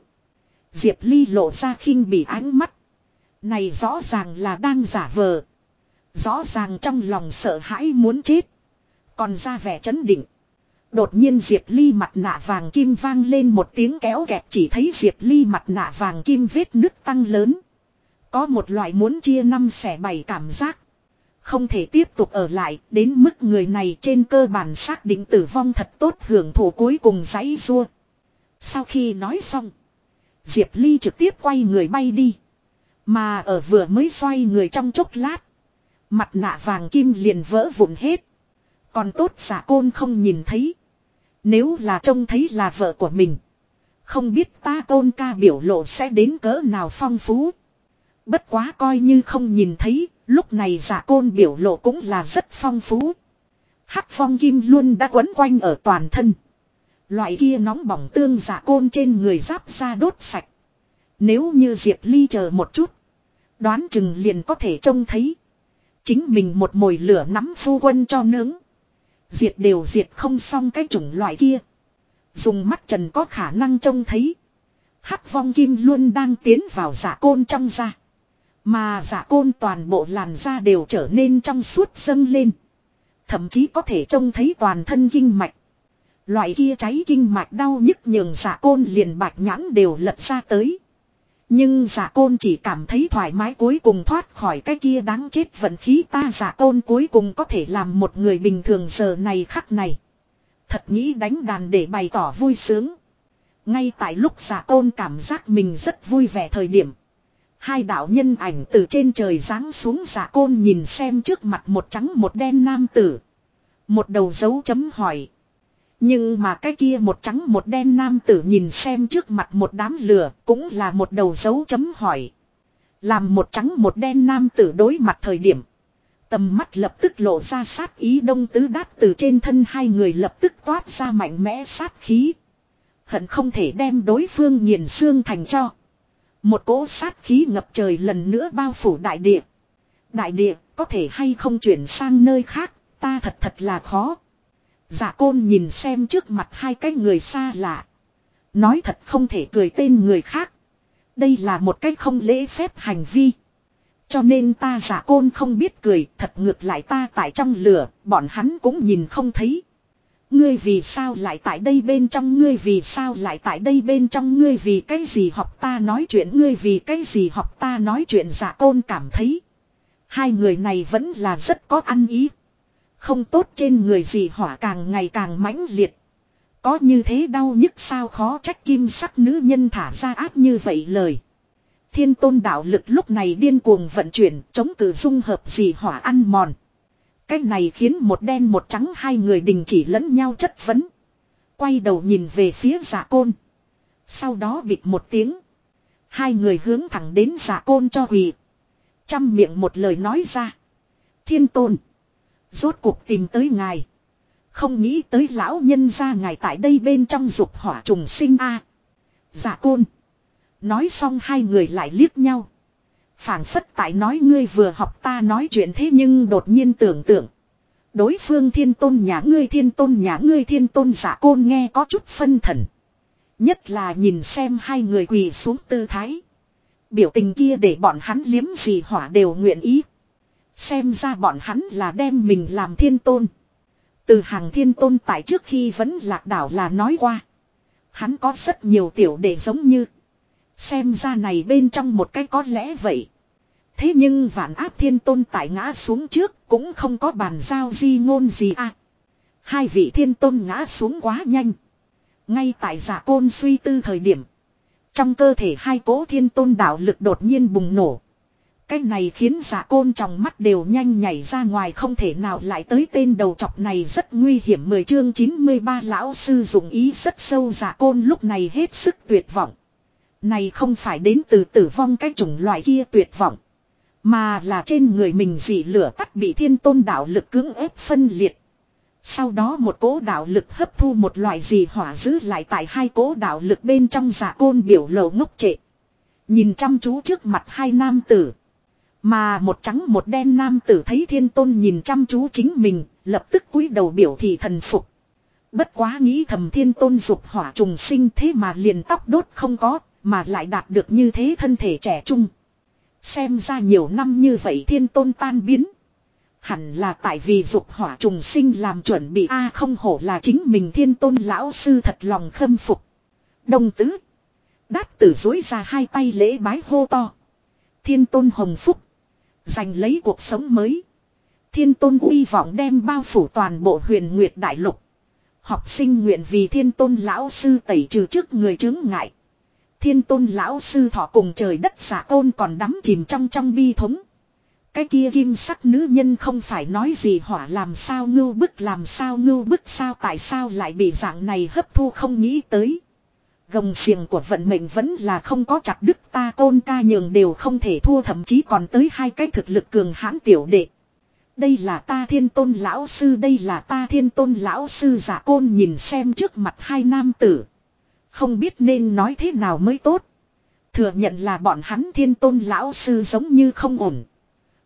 Diệp Ly lộ ra khinh bị ánh mắt. Này rõ ràng là đang giả vờ. Rõ ràng trong lòng sợ hãi muốn chết. Còn ra vẻ chấn định. Đột nhiên Diệp Ly mặt nạ vàng kim vang lên một tiếng kéo kẹt, chỉ thấy Diệp Ly mặt nạ vàng kim vết nứt tăng lớn. Có một loại muốn chia năm xẻ bảy cảm giác. Không thể tiếp tục ở lại, đến mức người này trên cơ bản xác định tử vong thật tốt, hưởng thụ cuối cùng giấy rua. Sau khi nói xong. Diệp Ly trực tiếp quay người bay đi. Mà ở vừa mới xoay người trong chốc lát. Mặt nạ vàng kim liền vỡ vụn hết. Còn tốt giả côn không nhìn thấy. Nếu là trông thấy là vợ của mình. Không biết ta tôn ca biểu lộ sẽ đến cỡ nào phong phú. Bất quá coi như không nhìn thấy, lúc này giả côn biểu lộ cũng là rất phong phú. Hắc phong kim luôn đã quấn quanh ở toàn thân. Loại kia nóng bỏng tương giả côn trên người giáp ra đốt sạch. Nếu như Diệp Ly chờ một chút. Đoán chừng liền có thể trông thấy. Chính mình một mồi lửa nắm phu quân cho nướng. Diệt đều diệt không xong cái chủng loại kia. Dùng mắt trần có khả năng trông thấy. Hắc vong kim luôn đang tiến vào giả côn trong da. Mà giả côn toàn bộ làn da đều trở nên trong suốt dâng lên. Thậm chí có thể trông thấy toàn thân kinh mạch. Loại kia cháy kinh mạch đau nhức nhường giả côn liền bạch nhãn đều lật ra tới. Nhưng giả côn chỉ cảm thấy thoải mái cuối cùng thoát khỏi cái kia đáng chết vận khí ta giả côn cuối cùng có thể làm một người bình thường giờ này khắc này. Thật nghĩ đánh đàn để bày tỏ vui sướng. Ngay tại lúc giả côn cảm giác mình rất vui vẻ thời điểm. Hai đạo nhân ảnh từ trên trời giáng xuống giả côn nhìn xem trước mặt một trắng một đen nam tử. Một đầu dấu chấm hỏi. Nhưng mà cái kia một trắng một đen nam tử nhìn xem trước mặt một đám lửa cũng là một đầu dấu chấm hỏi. Làm một trắng một đen nam tử đối mặt thời điểm. Tầm mắt lập tức lộ ra sát ý đông tứ đát từ trên thân hai người lập tức toát ra mạnh mẽ sát khí. Hận không thể đem đối phương nghiền xương thành cho. Một cỗ sát khí ngập trời lần nữa bao phủ đại địa. Đại địa có thể hay không chuyển sang nơi khác, ta thật thật là khó. Dạ côn nhìn xem trước mặt hai cái người xa lạ. Nói thật không thể cười tên người khác. Đây là một cách không lễ phép hành vi. Cho nên ta giả côn không biết cười, thật ngược lại ta tại trong lửa, bọn hắn cũng nhìn không thấy. Ngươi vì sao lại tại đây bên trong ngươi vì sao lại tại đây bên trong ngươi vì cái gì học ta nói chuyện ngươi vì cái gì học ta nói chuyện giả côn cảm thấy. Hai người này vẫn là rất có ăn ý. Không tốt trên người gì hỏa càng ngày càng mãnh liệt. Có như thế đau nhức sao khó trách kim sắc nữ nhân thả ra áp như vậy lời. Thiên tôn đạo lực lúc này điên cuồng vận chuyển chống cử dung hợp gì hỏa ăn mòn. Cái này khiến một đen một trắng hai người đình chỉ lẫn nhau chất vấn. Quay đầu nhìn về phía giả côn. Sau đó bịt một tiếng. Hai người hướng thẳng đến giả côn cho hủy, Chăm miệng một lời nói ra. Thiên tôn. Rốt cuộc tìm tới ngài. Không nghĩ tới lão nhân ra ngài tại đây bên trong dục hỏa trùng sinh a. À. Dạ côn. Nói xong hai người lại liếc nhau. phảng phất tại nói ngươi vừa học ta nói chuyện thế nhưng đột nhiên tưởng tượng. Đối phương thiên tôn nhà ngươi thiên tôn nhà ngươi thiên tôn giả côn nghe có chút phân thần. Nhất là nhìn xem hai người quỳ xuống tư thái. Biểu tình kia để bọn hắn liếm gì hỏa đều nguyện ý. Xem ra bọn hắn là đem mình làm thiên tôn. Từ hàng thiên tôn tại trước khi vẫn lạc đảo là nói qua. Hắn có rất nhiều tiểu đệ giống như. Xem ra này bên trong một cái có lẽ vậy. Thế nhưng vạn áp thiên tôn tại ngã xuống trước cũng không có bàn giao di ngôn gì à. Hai vị thiên tôn ngã xuống quá nhanh. Ngay tại giả côn suy tư thời điểm. Trong cơ thể hai cố thiên tôn đạo lực đột nhiên bùng nổ. Cái này khiến giả côn trong mắt đều nhanh nhảy ra ngoài không thể nào lại tới tên đầu chọc này rất nguy hiểm. Mười chương 93 lão sư dụng ý rất sâu, giả côn lúc này hết sức tuyệt vọng. Này không phải đến từ tử vong cái chủng loại kia tuyệt vọng. Mà là trên người mình dị lửa tắt bị thiên tôn đạo lực cưỡng ép phân liệt. Sau đó một cố đạo lực hấp thu một loại gì hỏa giữ lại tại hai cố đạo lực bên trong giả côn biểu lộ ngốc trệ. Nhìn chăm chú trước mặt hai nam tử. Mà một trắng một đen nam tử thấy thiên tôn nhìn chăm chú chính mình, lập tức cúi đầu biểu thị thần phục. Bất quá nghĩ thầm thiên tôn dục hỏa trùng sinh thế mà liền tóc đốt không có, mà lại đạt được như thế thân thể trẻ trung. Xem ra nhiều năm như vậy thiên tôn tan biến. Hẳn là tại vì dục hỏa trùng sinh làm chuẩn bị A không hổ là chính mình thiên tôn lão sư thật lòng khâm phục. Đồng tứ. Đát tử dối ra hai tay lễ bái hô to. Thiên tôn hồng phúc. Giành lấy cuộc sống mới. Thiên tôn uy vọng đem bao phủ toàn bộ huyền nguyệt đại lục. Học sinh nguyện vì thiên tôn lão sư tẩy trừ trước người chứng ngại. Thiên tôn lão sư thọ cùng trời đất giả tôn còn đắm chìm trong trong bi thống. Cái kia kim sắc nữ nhân không phải nói gì hỏa làm sao ngưu bức, làm sao ngưu bức, sao tại sao lại bị dạng này hấp thu không nghĩ tới. Gồng xiềng của vận mệnh vẫn là không có chặt đứt ta tôn ca nhường đều không thể thua thậm chí còn tới hai cái thực lực cường hãn tiểu đệ. Đây là ta thiên tôn lão sư đây là ta thiên tôn lão sư giả côn nhìn xem trước mặt hai nam tử. Không biết nên nói thế nào mới tốt. Thừa nhận là bọn hắn thiên tôn lão sư giống như không ổn.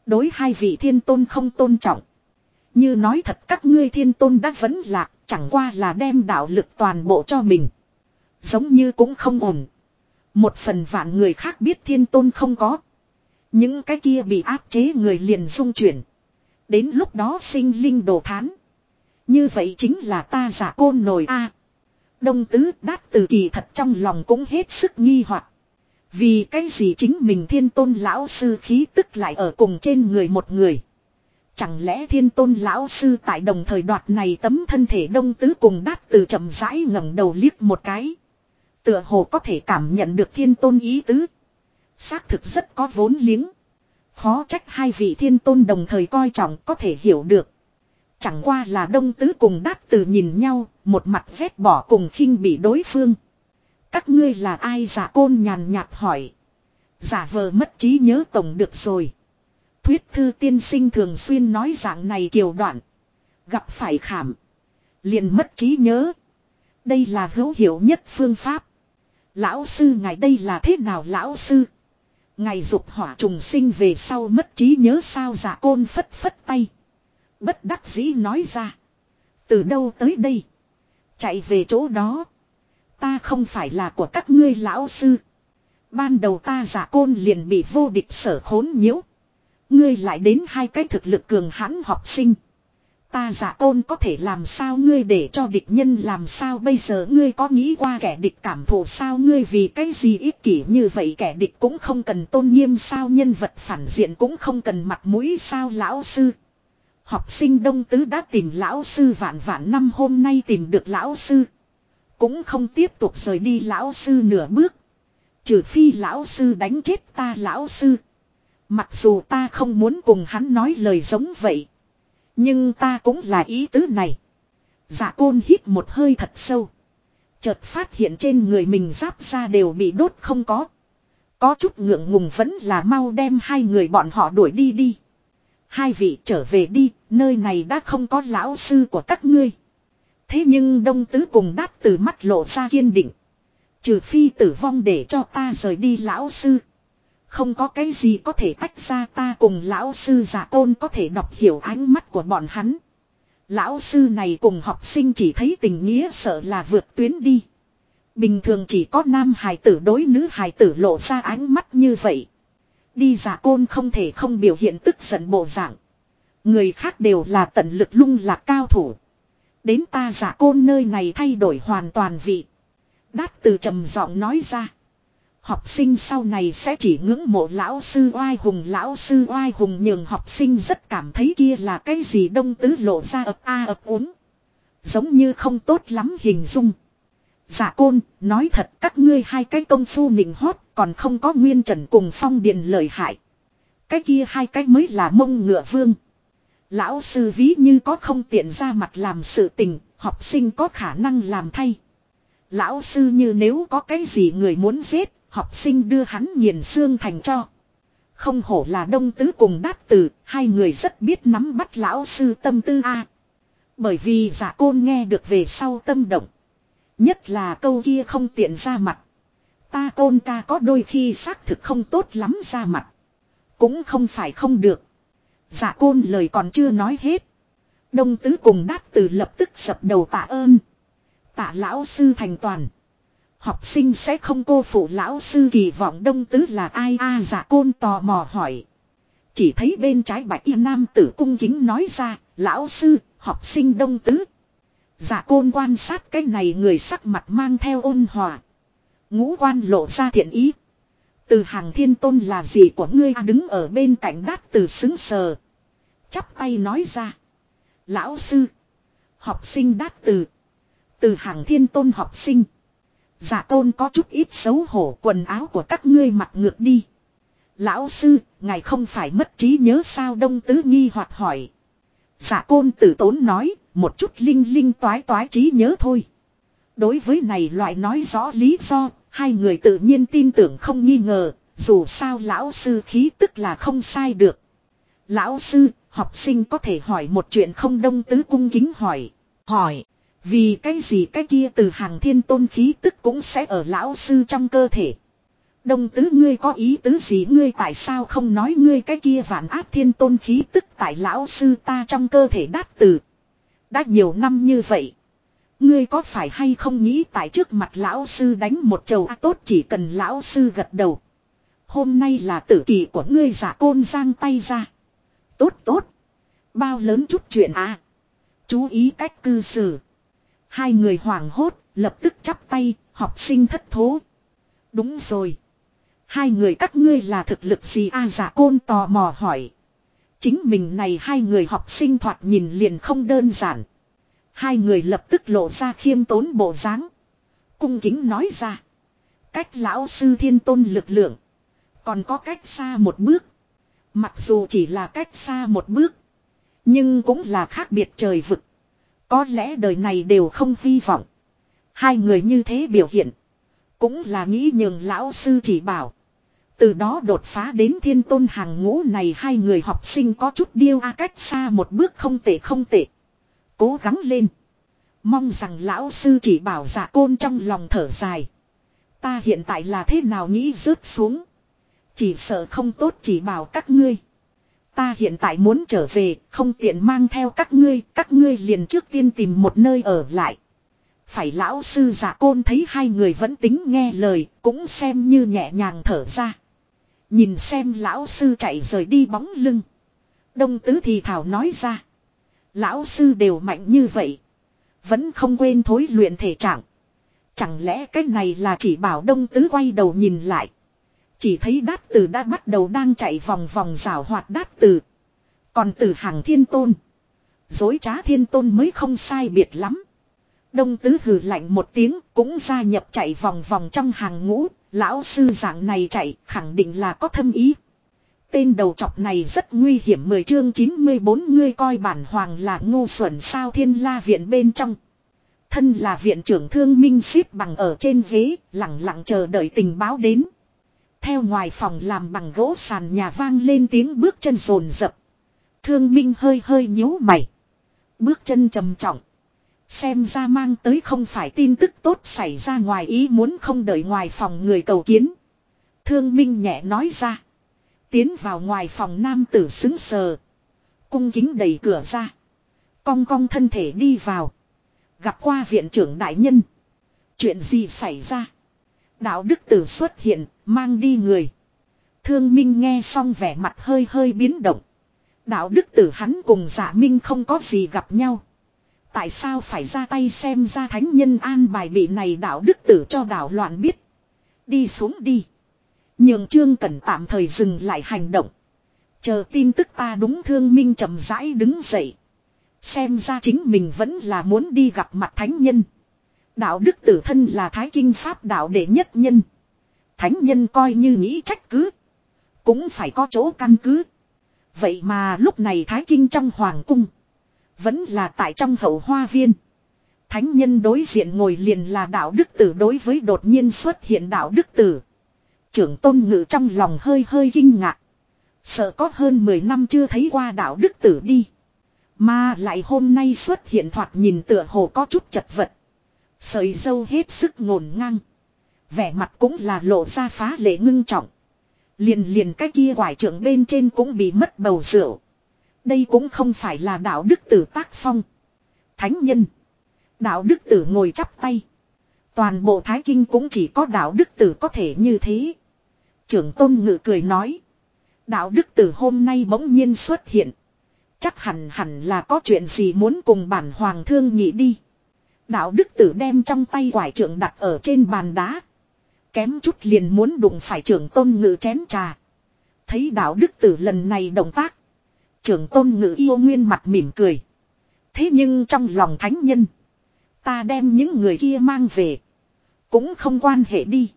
Đối hai vị thiên tôn không tôn trọng. Như nói thật các ngươi thiên tôn đã vẫn lạc, chẳng qua là đem đạo lực toàn bộ cho mình. Giống như cũng không ổn. Một phần vạn người khác biết thiên tôn không có. Những cái kia bị áp chế người liền dung chuyển. Đến lúc đó sinh linh đồ thán. Như vậy chính là ta giả côn nổi a. Đông tứ đát từ kỳ thật trong lòng cũng hết sức nghi hoặc Vì cái gì chính mình thiên tôn lão sư khí tức lại ở cùng trên người một người. Chẳng lẽ thiên tôn lão sư tại đồng thời đoạt này tấm thân thể đông tứ cùng đát từ chậm rãi ngẩng đầu liếc một cái. Tựa hồ có thể cảm nhận được thiên tôn ý tứ. Xác thực rất có vốn liếng. Khó trách hai vị thiên tôn đồng thời coi trọng có thể hiểu được. Chẳng qua là đông tứ cùng đát từ nhìn nhau, một mặt vét bỏ cùng khinh bị đối phương. Các ngươi là ai giả côn nhàn nhạt hỏi. Giả vờ mất trí nhớ tổng được rồi. Thuyết thư tiên sinh thường xuyên nói dạng này kiều đoạn. Gặp phải khảm. Liền mất trí nhớ. Đây là hữu hiệu nhất phương pháp. Lão sư ngài đây là thế nào lão sư? Ngài dục hỏa trùng sinh về sau mất trí nhớ sao giả côn phất phất tay. Bất đắc dĩ nói ra. Từ đâu tới đây? Chạy về chỗ đó. Ta không phải là của các ngươi lão sư. Ban đầu ta giả côn liền bị vô địch sở khốn nhiễu. Ngươi lại đến hai cái thực lực cường hãn học sinh. Ta giả ôn có thể làm sao ngươi để cho địch nhân làm sao bây giờ ngươi có nghĩ qua kẻ địch cảm thụ sao ngươi vì cái gì ích kỷ như vậy kẻ địch cũng không cần tôn nghiêm sao nhân vật phản diện cũng không cần mặt mũi sao lão sư. Học sinh đông tứ đã tìm lão sư vạn vạn năm, hôm nay tìm được lão sư. Cũng không tiếp tục rời đi lão sư nửa bước. Trừ phi lão sư đánh chết ta, lão sư. Mặc dù ta không muốn cùng hắn nói lời giống vậy. Nhưng ta cũng là ý tứ này. Dạ côn hít một hơi thật sâu. Chợt phát hiện trên người mình giáp ra đều bị đốt không có. Có chút ngượng ngùng vẫn là mau đem hai người bọn họ đuổi đi đi. Hai vị trở về đi, nơi này đã không có lão sư của các ngươi. Thế nhưng đông tứ cùng đát từ mắt lộ ra kiên định. Trừ phi tử vong để cho ta rời đi lão sư. Không có cái gì có thể tách ra ta cùng lão sư giả tôn có thể đọc hiểu ánh mắt của bọn hắn. Lão sư này cùng học sinh chỉ thấy tình nghĩa sợ là vượt tuyến đi. Bình thường chỉ có nam hài tử đối nữ hài tử lộ ra ánh mắt như vậy. Đi giả côn không thể không biểu hiện tức giận bộ dạng. Người khác đều là tận lực lung lạc cao thủ. Đến ta giả côn nơi này thay đổi hoàn toàn vị. Đát từ trầm giọng nói ra. Học sinh sau này sẽ chỉ ngưỡng mộ lão sư oai hùng lão sư oai hùng nhường học sinh rất cảm thấy kia là cái gì đông tứ lộ ra ập a ập uống. Giống như không tốt lắm hình dung. Dạ côn, nói thật các ngươi hai cái công phu nịnh hót còn không có nguyên trần cùng phong điền lợi hại. Cái kia hai cái mới là mông ngựa vương. Lão sư ví như có không tiện ra mặt làm sự tình, học sinh có khả năng làm thay. Lão sư như nếu có cái gì người muốn giết, học sinh đưa hắn nghiền xương thành cho. Không hổ là đông tứ cùng đát tử, hai người rất biết nắm bắt lão sư tâm tư a. Bởi vì giả côn nghe được về sau tâm động. Nhất là câu kia không tiện ra mặt. Ta côn ca có đôi khi xác thực không tốt lắm ra mặt. Cũng không phải không được. Giả côn lời còn chưa nói hết. Đông tứ cùng đát tử lập tức sập đầu tạ ơn. Tạ lão sư thành toàn. Học sinh sẽ không cô phụ lão sư kỳ vọng đông tứ là ai a giả côn tò mò hỏi. Chỉ thấy bên trái bạch y nam tử cung kính nói ra, lão sư, học sinh đông tứ. Giả côn quan sát cái này người sắc mặt mang theo ôn hòa. Ngũ quan lộ ra thiện ý. Từ hàng thiên tôn là gì của ngươi đứng ở bên cạnh đát từ xứng sờ. Chắp tay nói ra. Lão sư. Học sinh đát từ. Từ hàng thiên tôn học sinh. Giả tôn có chút ít xấu hổ quần áo của các ngươi mặc ngược đi. Lão sư, ngài không phải mất trí nhớ sao đông tứ nghi hoặc hỏi. Dạ Giả côn tử tốn nói, một chút linh linh toái toái trí nhớ thôi. Đối với này loại nói rõ lý do, hai người tự nhiên tin tưởng không nghi ngờ, dù sao lão sư khí tức là không sai được. Lão sư, học sinh có thể hỏi một chuyện không đông tứ cung kính hỏi. Hỏi, vì cái gì cái kia từ hàng thiên tôn khí tức cũng sẽ ở lão sư trong cơ thể. Đông tứ ngươi có ý tứ gì ngươi tại sao không nói ngươi cái kia vạn áp thiên tôn khí tức tại lão sư ta trong cơ thể đát từ. Đã nhiều năm như vậy. Ngươi có phải hay không nghĩ tại trước mặt lão sư đánh một chầu à, tốt chỉ cần lão sư gật đầu. Hôm nay là tử kỳ của ngươi giả côn giang tay ra. Tốt tốt. Bao lớn chút chuyện à. Chú ý cách cư xử. Hai người hoảng hốt, lập tức chắp tay, học sinh thất thố. Đúng rồi. Hai người các ngươi là thực lực gì a à, giả côn tò mò hỏi. Chính mình này hai người học sinh thoạt nhìn liền không đơn giản. Hai người lập tức lộ ra khiêm tốn bộ dáng. Cung kính nói ra. Cách lão sư thiên tôn lực lượng. Còn có cách xa một bước. Mặc dù chỉ là cách xa một bước. Nhưng cũng là khác biệt trời vực. Có lẽ đời này đều không hy vọng. Hai người như thế biểu hiện. Cũng là nghĩ nhường lão sư chỉ bảo. Từ đó đột phá đến thiên tôn hàng ngũ này hai người học sinh có chút điêu a cách xa một bước không tệ không tệ. Cố gắng lên. Mong rằng lão sư chỉ bảo giả côn trong lòng thở dài. Ta hiện tại là thế nào nghĩ rớt xuống. Chỉ sợ không tốt chỉ bảo các ngươi. Ta hiện tại muốn trở về, không tiện mang theo các ngươi, các ngươi liền trước tiên tìm một nơi ở lại. Phải lão sư giả côn thấy hai người vẫn tính nghe lời, cũng xem như nhẹ nhàng thở ra. Nhìn xem lão sư chạy rời đi bóng lưng. Đông tứ thì thảo nói ra. Lão sư đều mạnh như vậy. Vẫn không quên thối luyện thể trạng. Chẳng lẽ cái này là chỉ bảo đông tứ quay đầu nhìn lại. Chỉ thấy đát tử đã bắt đầu đang chạy vòng vòng rảo hoạt đát tử. Còn tử hàng thiên tôn. Dối trá thiên tôn mới không sai biệt lắm. Đông tứ hừ lạnh một tiếng cũng gia nhập chạy vòng vòng trong hàng ngũ. Lão sư dạng này chạy khẳng định là có thâm ý. Tên đầu trọc này rất nguy hiểm 10 chương 94 ngươi coi bản hoàng là ngu xuẩn sao thiên la viện bên trong. Thân là viện trưởng thương minh xếp bằng ở trên ghế, lặng lặng chờ đợi tình báo đến. Theo ngoài phòng làm bằng gỗ sàn nhà vang lên tiếng bước chân rồn rập. Thương minh hơi hơi nhíu mày. Bước chân trầm trọng. Xem ra mang tới không phải tin tức tốt xảy ra ngoài ý muốn không đợi ngoài phòng người cầu kiến. Thương minh nhẹ nói ra. Tiến vào ngoài phòng nam tử xứng sờ. Cung kính đẩy cửa ra. Cong cong thân thể đi vào. Gặp qua viện trưởng đại nhân. Chuyện gì xảy ra? Đạo đức tử xuất hiện, mang đi người. Thương Minh nghe xong vẻ mặt hơi hơi biến động. Đạo đức tử hắn cùng giả Minh không có gì gặp nhau. Tại sao phải ra tay xem ra thánh nhân an bài bị này đạo đức tử cho đạo loạn biết. Đi xuống đi. Nhường trương cần tạm thời dừng lại hành động. Chờ tin tức ta đúng thương minh chậm rãi đứng dậy. Xem ra chính mình vẫn là muốn đi gặp mặt thánh nhân. Đạo đức tử thân là thái kinh pháp đạo đệ nhất nhân. Thánh nhân coi như nghĩ trách cứ. Cũng phải có chỗ căn cứ. Vậy mà lúc này thái kinh trong hoàng cung. Vẫn là tại trong hậu hoa viên. Thánh nhân đối diện ngồi liền là đạo đức tử đối với đột nhiên xuất hiện đạo đức tử. Trưởng tôn ngự trong lòng hơi hơi kinh ngạc. Sợ có hơn 10 năm chưa thấy qua đạo đức tử đi. Mà lại hôm nay xuất hiện thoạt nhìn tựa hồ có chút chật vật. Sợi dâu hết sức ngổn ngang. Vẻ mặt cũng là lộ ra phá lệ ngưng trọng. Liền liền cái kia quải trưởng bên trên cũng bị mất bầu rượu. Đây cũng không phải là đạo đức tử tác phong. Thánh nhân. Đạo đức tử ngồi chắp tay. Toàn bộ thái kinh cũng chỉ có đạo đức tử có thể như thế. Trưởng tôn ngự cười nói. Đạo đức tử hôm nay bỗng nhiên xuất hiện. Chắc hẳn hẳn là có chuyện gì muốn cùng bản hoàng thương nhị đi. Đạo đức tử đem trong tay quải trưởng đặt ở trên bàn đá. Kém chút liền muốn đụng phải trưởng tôn ngự chén trà. Thấy đạo đức tử lần này động tác. Trưởng tôn ngự yêu nguyên mặt mỉm cười. Thế nhưng trong lòng thánh nhân. Ta đem những người kia mang về. Cũng không quan hệ đi.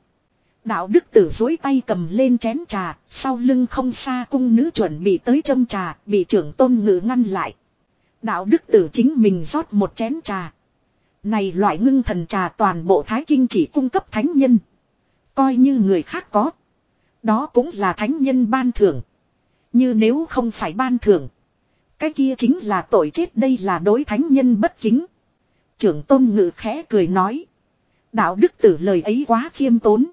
Đạo đức tử dối tay cầm lên chén trà, sau lưng không xa cung nữ chuẩn bị tới châm trà, bị trưởng tôn ngự ngăn lại. Đạo đức tử chính mình rót một chén trà. Này loại ngưng thần trà toàn bộ thái kinh chỉ cung cấp thánh nhân. Coi như người khác có. Đó cũng là thánh nhân ban thưởng. Như nếu không phải ban thưởng. Cái kia chính là tội chết đây là đối thánh nhân bất kính. Trưởng tôn ngự khẽ cười nói. Đạo đức tử lời ấy quá khiêm tốn.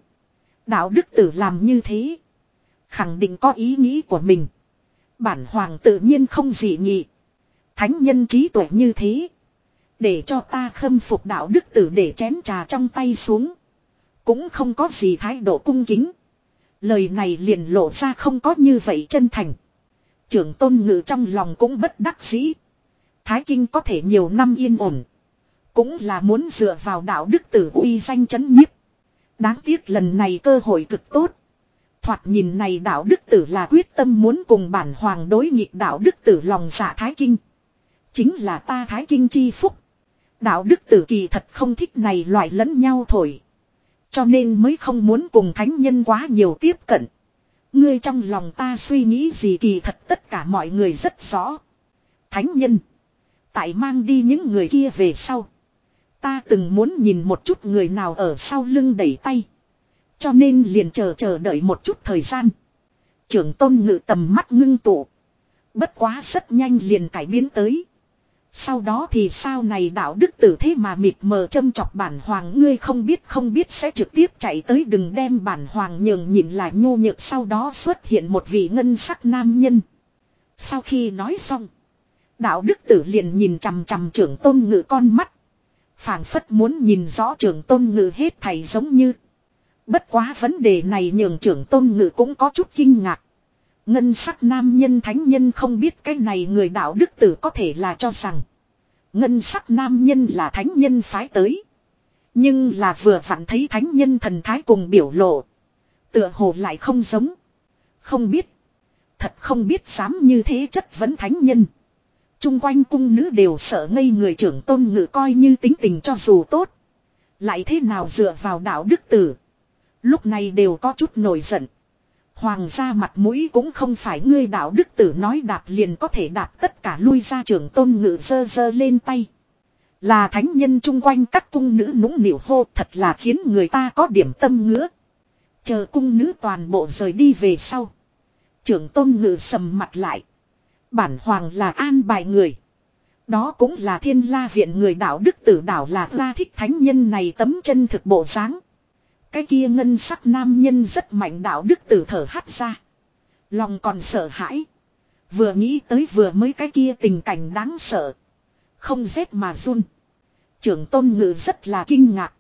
Đạo đức tử làm như thế. Khẳng định có ý nghĩ của mình. Bản hoàng tự nhiên không dị nghị. Thánh nhân trí tuệ như thế. Để cho ta khâm phục đạo đức tử để chén trà trong tay xuống. Cũng không có gì thái độ cung kính. Lời này liền lộ ra không có như vậy chân thành. Trưởng tôn ngự trong lòng cũng bất đắc dĩ. Thái kinh có thể nhiều năm yên ổn. Cũng là muốn dựa vào đạo đức tử uy danh chấn nhiếp. Đáng tiếc lần này cơ hội cực tốt. Thoạt nhìn này đạo đức tử là quyết tâm muốn cùng bản hoàng đối nghịch đạo đức tử lòng dạ thái kinh. Chính là ta thái kinh chi phúc. Đạo đức tử kỳ thật không thích này loại lẫn nhau thổi. Cho nên mới không muốn cùng thánh nhân quá nhiều tiếp cận. Ngươi trong lòng ta suy nghĩ gì kỳ thật tất cả mọi người rất rõ. Thánh nhân. Tại mang đi những người kia về sau. Ta từng muốn nhìn một chút người nào ở sau lưng đẩy tay. Cho nên liền chờ chờ đợi một chút thời gian. Trưởng tôn ngự tầm mắt ngưng tụ. Bất quá rất nhanh liền cải biến tới. Sau đó thì sao này đạo đức tử thế mà mịt mờ châm chọc bản hoàng ngươi không biết không biết sẽ trực tiếp chạy tới đừng đem bản hoàng nhường nhìn lại nhô nhược sau đó xuất hiện một vị ngân sắc nam nhân. Sau khi nói xong. Đạo đức tử liền nhìn chằm chằm trưởng tôn ngự con mắt phảng phất muốn nhìn rõ trưởng tôn ngự hết thầy giống như. Bất quá vấn đề này nhường trưởng tôn ngự cũng có chút kinh ngạc. Ngân sắc nam nhân thánh nhân không biết cái này người đạo đức tử có thể là cho rằng. Ngân sắc nam nhân là thánh nhân phái tới. Nhưng là vừa vặn thấy thánh nhân thần thái cùng biểu lộ. Tựa hồ lại không giống. Không biết. Thật không biết dám như thế chất vấn thánh nhân. Trung quanh cung nữ đều sợ ngây người trưởng tôn ngự coi như tính tình cho dù tốt. Lại thế nào dựa vào đạo đức tử. Lúc này đều có chút nổi giận. Hoàng gia mặt mũi cũng không phải ngươi đạo đức tử nói đạp liền có thể đạp tất cả lui ra trưởng tôn ngự dơ dơ lên tay. Là thánh nhân chung quanh các cung nữ nũng nịu hô thật là khiến người ta có điểm tâm ngứa. Chờ cung nữ toàn bộ rời đi về sau. Trưởng tôn ngự sầm mặt lại. Bản hoàng là an bài người. Đó cũng là thiên la viện người đạo đức tử đạo là la thích thánh nhân này tấm chân thực bộ dáng. Cái kia ngân sắc nam nhân rất mạnh đạo đức tử thở hắt ra. Lòng còn sợ hãi. Vừa nghĩ tới vừa mới cái kia tình cảnh đáng sợ. Không rét mà run. Trưởng tôn ngự rất là kinh ngạc.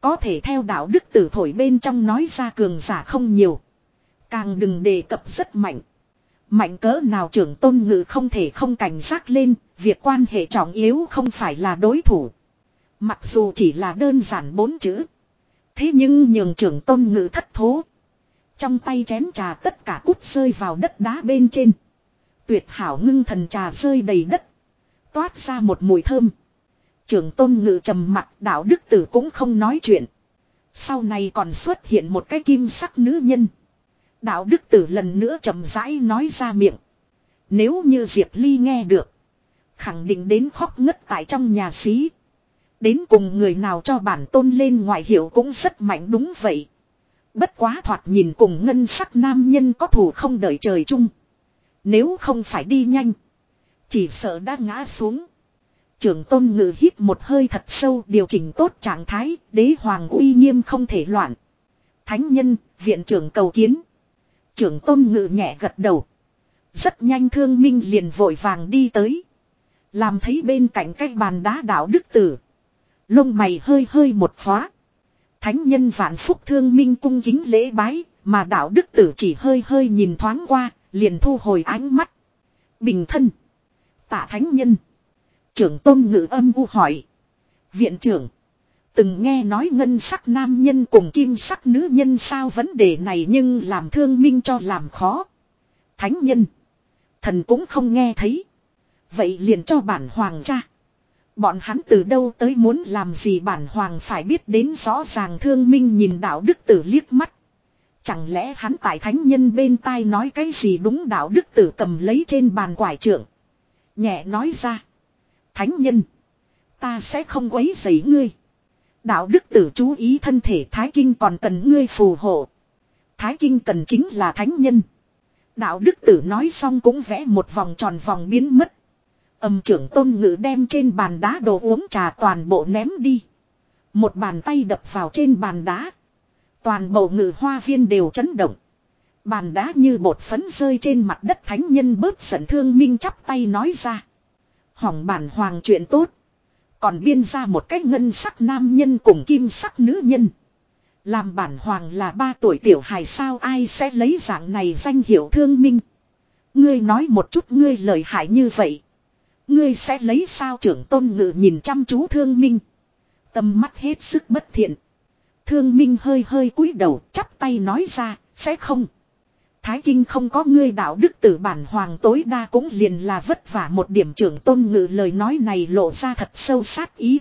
Có thể theo đạo đức tử thổi bên trong nói ra cường giả không nhiều. Càng đừng đề cập rất mạnh. Mạnh cỡ nào trưởng tôn ngự không thể không cảnh giác lên, việc quan hệ trọng yếu không phải là đối thủ. Mặc dù chỉ là đơn giản bốn chữ. Thế nhưng nhường trưởng tôn ngự thất thố. Trong tay chén trà tất cả cút rơi vào đất đá bên trên. Tuyệt hảo ngưng thần trà rơi đầy đất. Toát ra một mùi thơm. Trưởng tôn ngự trầm mặt, đạo đức tử cũng không nói chuyện. Sau này còn xuất hiện một cái kim sắc nữ nhân. Đạo đức tử lần nữa chậm rãi nói ra miệng. Nếu như Diệp Ly nghe được. Khẳng định đến khóc ngất tại trong nhà xí. Đến cùng người nào cho bản tôn lên ngoại hiệu cũng rất mạnh đúng vậy. Bất quá thoạt nhìn cùng ngân sắc nam nhân có thù không đợi trời chung. Nếu không phải đi nhanh. Chỉ sợ đã ngã xuống. Trưởng tôn ngự hít một hơi thật sâu điều chỉnh tốt trạng thái. Đế hoàng uy nghiêm không thể loạn. Thánh nhân, viện trưởng cầu kiến. Trưởng tôn ngự nhẹ gật đầu. Rất nhanh thương minh liền vội vàng đi tới. Làm thấy bên cạnh cái bàn đá đạo đức tử. Lông mày hơi hơi một khóa. Thánh nhân vạn phúc thương minh cung kính lễ bái, mà đạo đức tử chỉ hơi hơi nhìn thoáng qua, liền thu hồi ánh mắt. Bình thân. Tạ thánh nhân. Trưởng tôn ngữ âm u hỏi. Viện trưởng. Từng nghe nói ngân sắc nam nhân cùng kim sắc nữ nhân sao vấn đề này nhưng làm thương minh cho làm khó. Thánh nhân. Thần cũng không nghe thấy. Vậy liền cho bản hoàng cha. Bọn hắn từ đâu tới muốn làm gì bản hoàng phải biết đến rõ ràng thương minh nhìn đạo đức tử liếc mắt. Chẳng lẽ hắn tại thánh nhân bên tai nói cái gì đúng đạo đức tử cầm lấy trên bàn quải trưởng. Nhẹ nói ra. Thánh nhân. Ta sẽ không quấy rầy ngươi. Đạo đức tử chú ý thân thể Thái Kinh còn cần ngươi phù hộ. Thái Kinh cần chính là thánh nhân. Đạo đức tử nói xong cũng vẽ một vòng tròn vòng biến mất. Âm trưởng tôn ngữ đem trên bàn đá đồ uống trà toàn bộ ném đi. Một bàn tay đập vào trên bàn đá. Toàn bộ ngự hoa viên đều chấn động. Bàn đá như bột phấn rơi trên mặt đất thánh nhân bớt giận thương minh chắp tay nói ra. Hỏng bản hoàng chuyện tốt. Còn biên ra một cách ngân sắc nam nhân cùng kim sắc nữ nhân. Làm bản hoàng là ba tuổi tiểu hài sao ai sẽ lấy dạng này danh hiệu thương minh. Ngươi nói một chút ngươi lời hại như vậy. Ngươi sẽ lấy sao trưởng tôn ngự nhìn chăm chú thương minh. Tâm mắt hết sức bất thiện. Thương minh hơi hơi cúi đầu chắp tay nói ra, sẽ không. Thái kinh không có ngươi đạo đức tử bản hoàng tối đa cũng liền là vất vả một điểm trưởng tôn ngự lời nói này lộ ra thật sâu sát ý.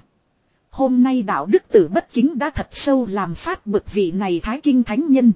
Hôm nay đạo đức tử bất kính đã thật sâu làm phát bực vị này thái kinh thánh nhân.